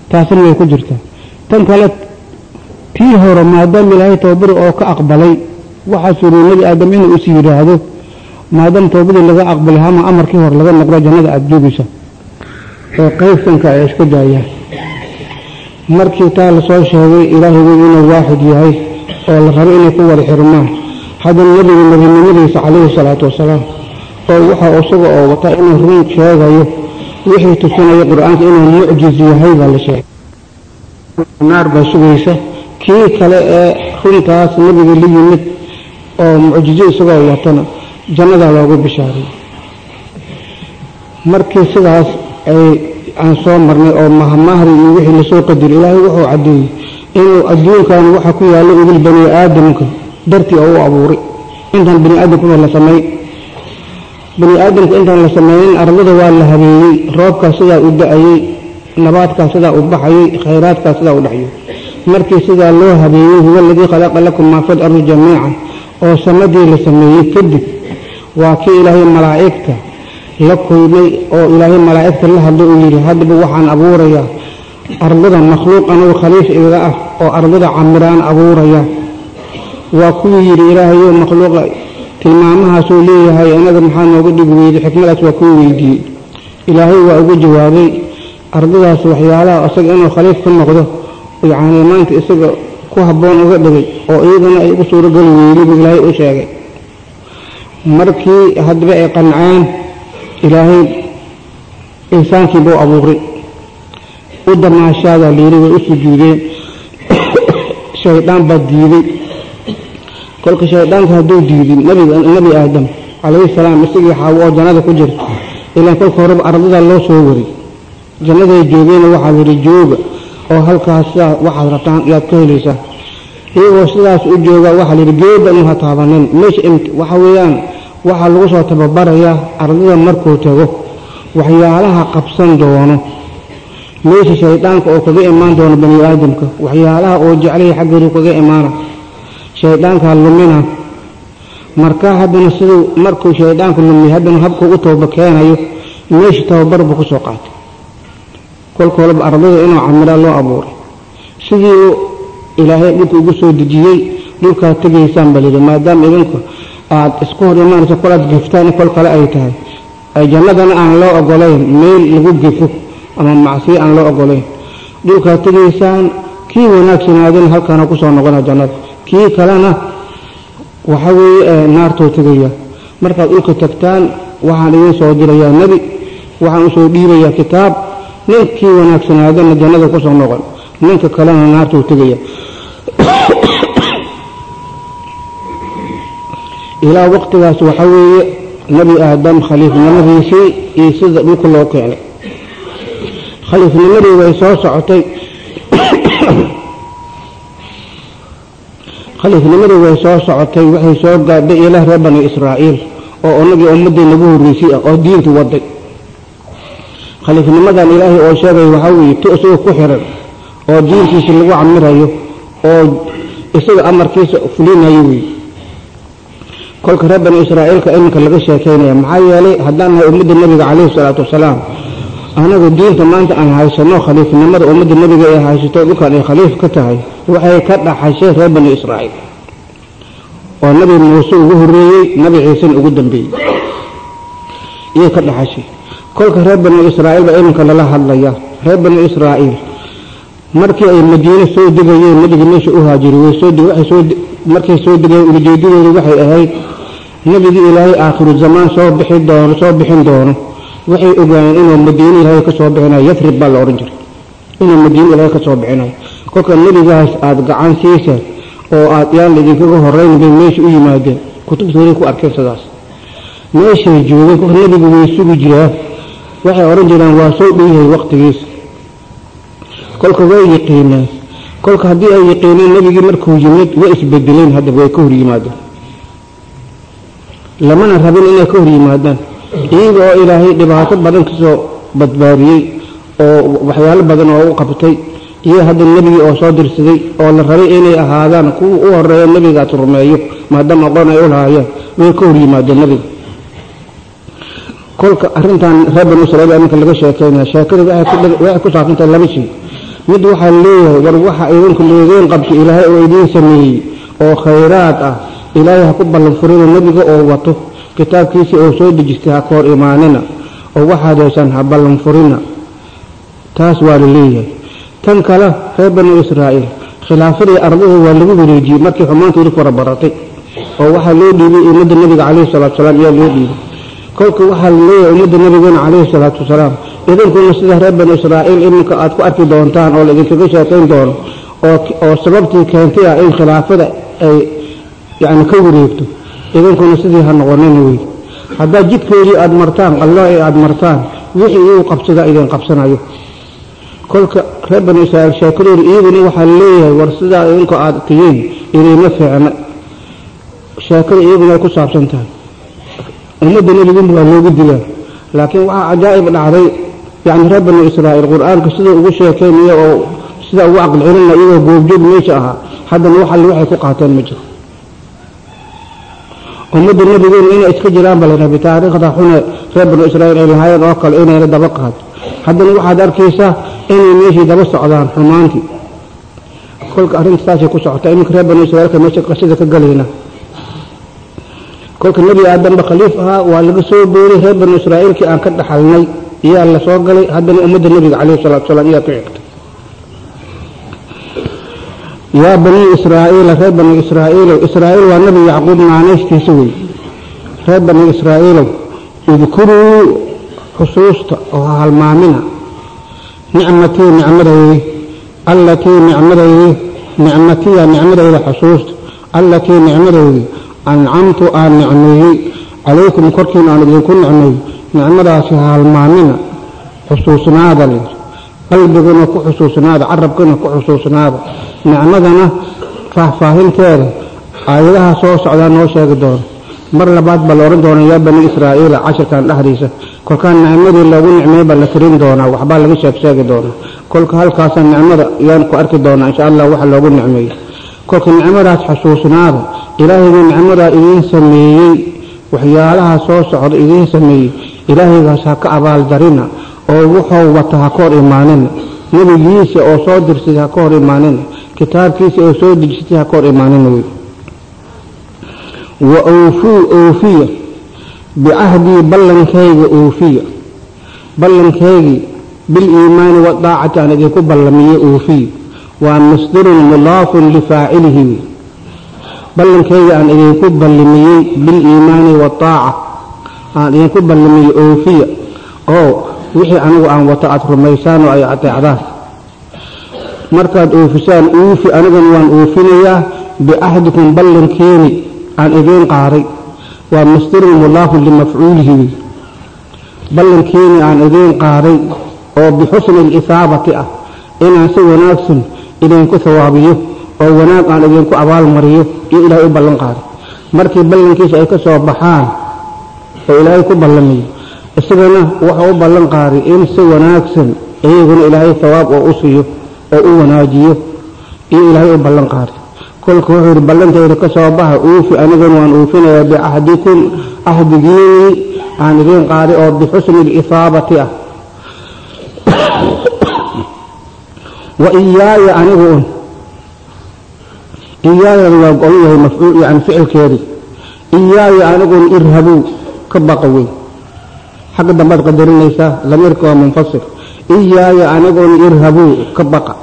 Taasina way ku jirtaa. Tan kale tii hore maadaama ilaahay tababari oo ka aqbalay waxaa suuriyey nebi aadam inuu is yidhaahdo maadaama tababadii laga aqbalay hama amarkii hore laga noqdo jannada aada joogaysa oo qaybsanka ay iska daayaan. Markii taa la soo sheegay ilaahay wey inuu waaxid yahay oo la rabo inay ku wada xirmaan haddana nebiga nebinimadiisa calayhi salaatu wasalaam oo waxa isaga oo wata inuu run sheegayo wixii tusinaya qur'aanka inuu mucjiz yahay baa la sheegay. Naar baa sugaysa kii kale ee runtaas nebiga la yimid oo mucjizo isagoo watana jannadaa loogu bishaaray. Markii sidaas ay aan soo marnay oo mahmahri iyo wixii la soo qadiro ilaahay wuxuu caddeeyey inuu adduunkan waxa ku yaallo idil bani aadamka dartii oo u abuuray. Intaan bani aadamkuba la samay bani aadamka intaan la sameeyin ardada waa la habeeyey roobkaa sidaa u da'ayey nabaadkaa sidaa u baxayey khayraadkaa sidaa u dhaxyay markii sidaa loo habeeyey huwa aladii khalaqa lakum maa fi lardi jamiican oo sanadii la sameeyey kadib waa kii ilaahay malaa'igta la kulmay oo ilaahay malaa'igta la hadlo uu yidhi haddaba waxaan abuurayaa ardada makhluuq anugu khaliif iga ah oo ardada camiraan abuuraya. Waa kuwii yidhi ilaahayo makhluuqa tilmaamahaasuu leeyahay anaga maxaa nooga dhigi weyday xikmadaas waa kuu weydiiyey. Ilaahay waa uga jawaabay ardadaas waxyaalaha isaga inuu khaliif ka noqdo yacni maanta isaga ku habboon uga dhigay oo iyadana ay ugu suurogeli buu ilaahay u sheegay. Markii haddaba ay qanceen ilaahay insaankii buu abuuray. U damaashaadaa layidhi way u sujuudeen. (coughs) Shaydaan baa diiday. Kolka shaydaanka hadduu diidin nebi aadam calayhi salaam isagii xaawo oo jannada ku jirta. Ilaan kolka horeba ardada loo soo waray jannaday joogeenna waxaa yidhi jooga oo halkaas sidaa waxaad rabtaan yaad ka helaysaa iyagoo sidaas u jooga waxaa layidhi geeda inu ha taabanin. Meesha waxa weeyaan waxaa lagu soo tababarayaa ardada markuu tago waxyaalaha qabsan doono. Meesha shaydaanka oo kaga imaan doono bani aadamka waxyaalaha oo jeclaya xaggeedu kaga imaana. Shaydaankaa lumina. Marka haddana siduu markuu shaydaanku lumiy haddana habkuu u tooba keenayo meesha tababar buu ku soo qaatay kolka holeba ardada inuu camiraa loo abuuray. Sidii ilaahay dhulka ugu soo dejiyey dhulkaad tegaysaan baa layidhi maadaama idinku aad isku hor imaanayso kol aad giftaan kol kale ay tahay. Ay jannadana aan loo ogolayn meel lagu gifo ama macsiyo aan loo ogolayn dhulkaad tegaysaan kii wanaagsanaadana halkaana ku soo noqona jannada. Kii kalena waxa weeye naartou tegaya markaad dhulka tagtaan waxaan idiin soo dirayaa nebi waxaan u soo dhiibayaa kitaab ninkii wanaagsanaadana jannada ku soo noqon. Ninka kalena naartuu tegaya. Ilaa waqtigaas waxa weeye nebi aadam khaliifnimadiisii iyo sida dhulka loo keenay. Khaliifnimadii way soo socotay. Khaliifnimadii way soo socotay waxay soo gaadhay ilaah reer bani israa'iil oo onagii ummaddii nagu horreysay ah oo diintu waday khaliifnimadan ilaahay oo sheegay waxaa weeye tu isaga ku xiran oo diintiisa lagu camirayo oo isaga amarkiisa fulinayo wey kolka reer bani israa'iilka iminka laga sheekaynaya maxaa yeelay haddaan nahay ummadda nebiga calayhi salaatu wasalaam anagu diinta maanta aan haysano khaliifnimada ummadda nebiga ee haysato dhulkan ay khaliif ka tahay waxay ka dhaxashay reer bani israa'iil. Oo nebi muuse ugu horreeyey nebi ciisena ugu dambeeyey. Iyay ka dhaxashay kolka reer bani israa'iil baa iminka lala hadlaya reer bani israa'iil markii ay madiine soo degayeen nebiga meesha u haajiri soo waxay soo markay soo degayeen ujeedadoodu waxay ahayd nebigii ilaahay aakhiru zamaan soo bixi doono soo bixin doono. Waxay ogaayeen inuu madiine ilaahay ka soo bixinayo yasrib baa la odhan jiray. Inuu madiine ilaahay ka soo bixinayo kolka nebigaas aada gacan siiseen oo aad yaan laidinkaga horeyn bay meesha u yimaadeen kutubtooday ku arkeen sidaas. Meeshay joogeen kolka nebigu way sugi jiraa waxay odhan jireen waa soo dhow yahay waqtigiisa kolka way yaqiineen. Kolka haddii ay yaqiineen nebigii markuu yimid way isbedeleen haddaba way ka hor yimaadeen. Lamana rabin inay ka hor yimaadaan. Iyaga oo ilaahay dhibaato badan ka soo badbaadiyey oo waxyaalo badan oo u qabtay iyo hadda nebigii oo soo dirsaday oo la rabay inay ahaadaan kuwa u horreeya nebigaas rumeeyo maadaama aqoon ay u lahaayeen way ka hor yimaadeen nebiga kolka arrintan reer banu israiil iminka laga sheekeynaya sheekada waxay ku saabsantahay laba shay. Mid waxaa leeyahay war waxa idinku leedeen qabta ilaahay oo idiin sameeyey oo khayraad ah. Ilaahay ha ku ballan furina nebiga oo wato kitaabkiisii oo soo dejistay ha koor imaanina oo waxaad heeshaan ha ballan furina. Taas waa la leeyahay. Tan kale reer banu israa'iil khilaafadii ardada waa lagu wareejiyey markii xumaanta wara baratay oo waxaa loo dhiibay ummadda nebiga calayhi salatu wasalaam ayaa loo dhiibay kolka waxaa la leeyahay ummadda nebigeena calayhi salaatu wasalaam idinkuna sida reer banu israa'iil iminka aad ku arki doontaan oo laidinkaga sheekayn doono oo sababtii keentay ah in khilaafada ay yani ka wareegto idinkuna sidii ha noqonina wey haddaad jidkoodii aada martaan allah ee aada martaan wixii iyagu qabsadaa idin qabsanayo. Kolka reer banu israa'iil sheekadooda iyaguna waxaa leeyahay war sidaa idinku aada tihiin idinma fiicna. Sheekada iyaguna ay ku saabsan tahay ummadda nebiguna waa loogu dilaa. Laakiin waxaa cajaa'ib dhacday yani reer banu israa'iil qur'aanka sidau ugu sheekeynayo oo sidaa ugu caqli celinaya iyagoo goobjoog meesha ahaa haddana wax waxay ku qaateen ma jiro. Ummadda nebigeena inay iska jiraan baa la rabay taariikhda xune reer banu israa'iil ay lahaayeen oo kale inayna daba qaado haddana waxaad arkaysaa inay meeshii daba socdaan xumaantii. Kolka arrinta saasay ku socotaa iminka reer banu israa'iilka meesha qasida ka galayna kolka nebi aadamba khaliif ahaa waa laga soo booray reer banu israa'iilkii aan ka dhaxalnay iyaa la soo galay haddana ummadda nebiga calayhi salatu wasalaam iyaa ku xigtay yaa banii israa'iila reer bani israa'iilow israa'iil waa nebi yacquub naanaystiisa wey reer bani israa'iilow idkuruu xusuusta oo ha halmaamina nicmatii nicmadaydi allatii nicmadaydi nicmatiya nicmadayda xusuusta allatii nicmadaydi ancamtu aan nicmeeyey calaykum korkiina aan idinku nicmeey nicmadaasi ha halmaamina xusuusnaada le qalbiguna ku xusuusnaada carabkuna ku xusuusnaada. Nicmadana faahfaahinteeda aayadaha soo socdaa noo sheegi doono mar labaad baa la odhan doona yaa bani israa'iila cashirkan dhexdiisa. Kolkaan nicmadii loogu nicmeey baa la tirin doonaa waxbaa laga sheeg sheegi doonaa. Kolka halkaasa nicmada yaan ku arki doonaa insha allah waxa loogu nicmeeyey kolka nicmadaas xusuusnaada ilaahayga nicmadaa idiin sameeyey waxyaalaha soo socda idiin sameeyey ilaahaygaas ha ka abaaldarina oo wuxuu wata ha ka hor imaanina nebigiisa oo soo dirsaday ha ka hor imaanina kitaabkiisa oo soo dejisatay ha ka hor imaanina wey. Wa awfuu oofiya bicahdii ballankayga oofiya ballankaygii biliimaani wadaacati aan idinku ballamiye oofiya waa masdarun mudaafun lifaacilihi ballankayga aan idinku ballamiyey biliimaani wadaaca aan idinku ballamiyey oofiya oo wixii anigu aan wato aada rumaysaan oo ay adeecdaan markaad oofisaan uufi aniguna waan oofinayaa biahdikum ballankeeni aan idiin qaaday waa masdarun mudaafun limafcuulihi ballankeeni aan idiin qaaday oo bixusni alisaabati ah inaan si wanaagsan idinku hawaabiyo oo wanaag aan idinku abaalmariyo iyo ilaahay u ballan qaaday markii ballankiisa ay ka soo baxaan oo ilaahay ku ballamiyo isagana wuxuu u ballan qaaday in si wanaagsan iyaguna ilaahay hawaab oo u siiyo oo u wanaajiyo iyo ilaahay u ballan qaaday. Kolka wuxuu yidhi ballantayda ka soo baxa uufi aniguna waan uufinayaa bicahdikum ahdigiinii aan idiin qaaday oo bixusni alisaabati ah wa iyaaya anigu un. Iyaayada waa go-on yahay mafcuul yani ficilkeedii iyaaya anigun irhabuu ka baqa xagga dambaad qadarinaysaa lamiirka waa munfasir. Iyaaya anigun irhabuu ka baqa.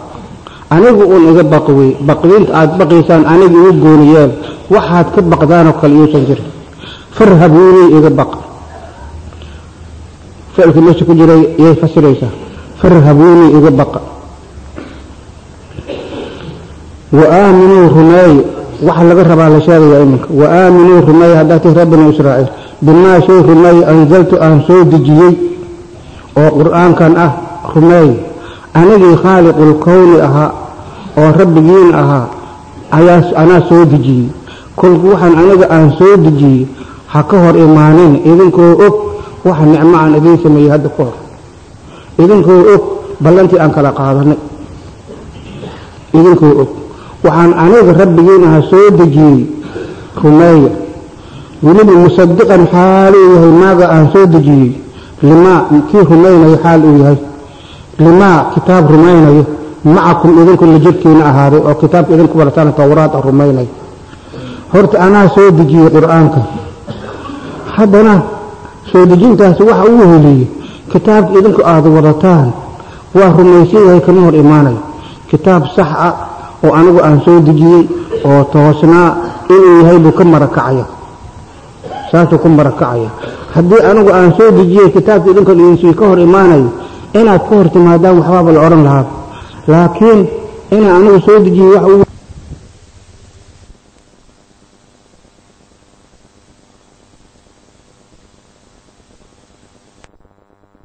Anigu un iga baqa wey baqdinta aada baqaysaan aniga igu gooniyeel. Waxaad ka baqdaanoo kale iuusan jirin. Farhabuunii iga baqa. Ficilka meesha ku jiray yay fasiraysaa. Farhabuunii iga baqa wa aaminuu rumeeye waxa laga rabaa la sheegaya iminka wa aaminuu rumeeye haddaa tii reer banu israa'iil bimaa shay rumeeye anzaltu aan soo dejiyey oo qur'aankan ah rumeeye anigii khaaliqulkowni ahaa oo rabbigiin ahaa ayaa anaa soo dejiyey kolku waxaan aniga aan soo dejiyey ha ka hor imaanin idinkoo og waxa nicmo aan waxaan aniga rabbigiin ahaa soo dejiyey. Rumeeya. Weliba musadiqan xaal uu yahay maaga aan soo dejiyey. Limaa kii rumaynayo xaal uu yahay. Limaa kitaab rumaynayo macakum idinku la jirkiina ahaaday oo kitaabka idinku barataan towraad ah rumaynayo horta anaa soo dejiyey qur'aanka. Haddana soo dejintaasi waxa ugu heliye kitaabka idinku aada wadataan waa rumaysan yahay kama hor imaanayo kitaab sax ah oo anigu aan soo dejiyey oo toosnaa inuu yahay buu ka marakacaya saasuu ka marakacaya haddii anigu aan soo dejiyey kitaabka idinka idinsii ka hor imaanayo inaad ka hor timaadaan waxbaaba la odhan lahaa. Laakiin inaan anigu soo dejiyey wax ugu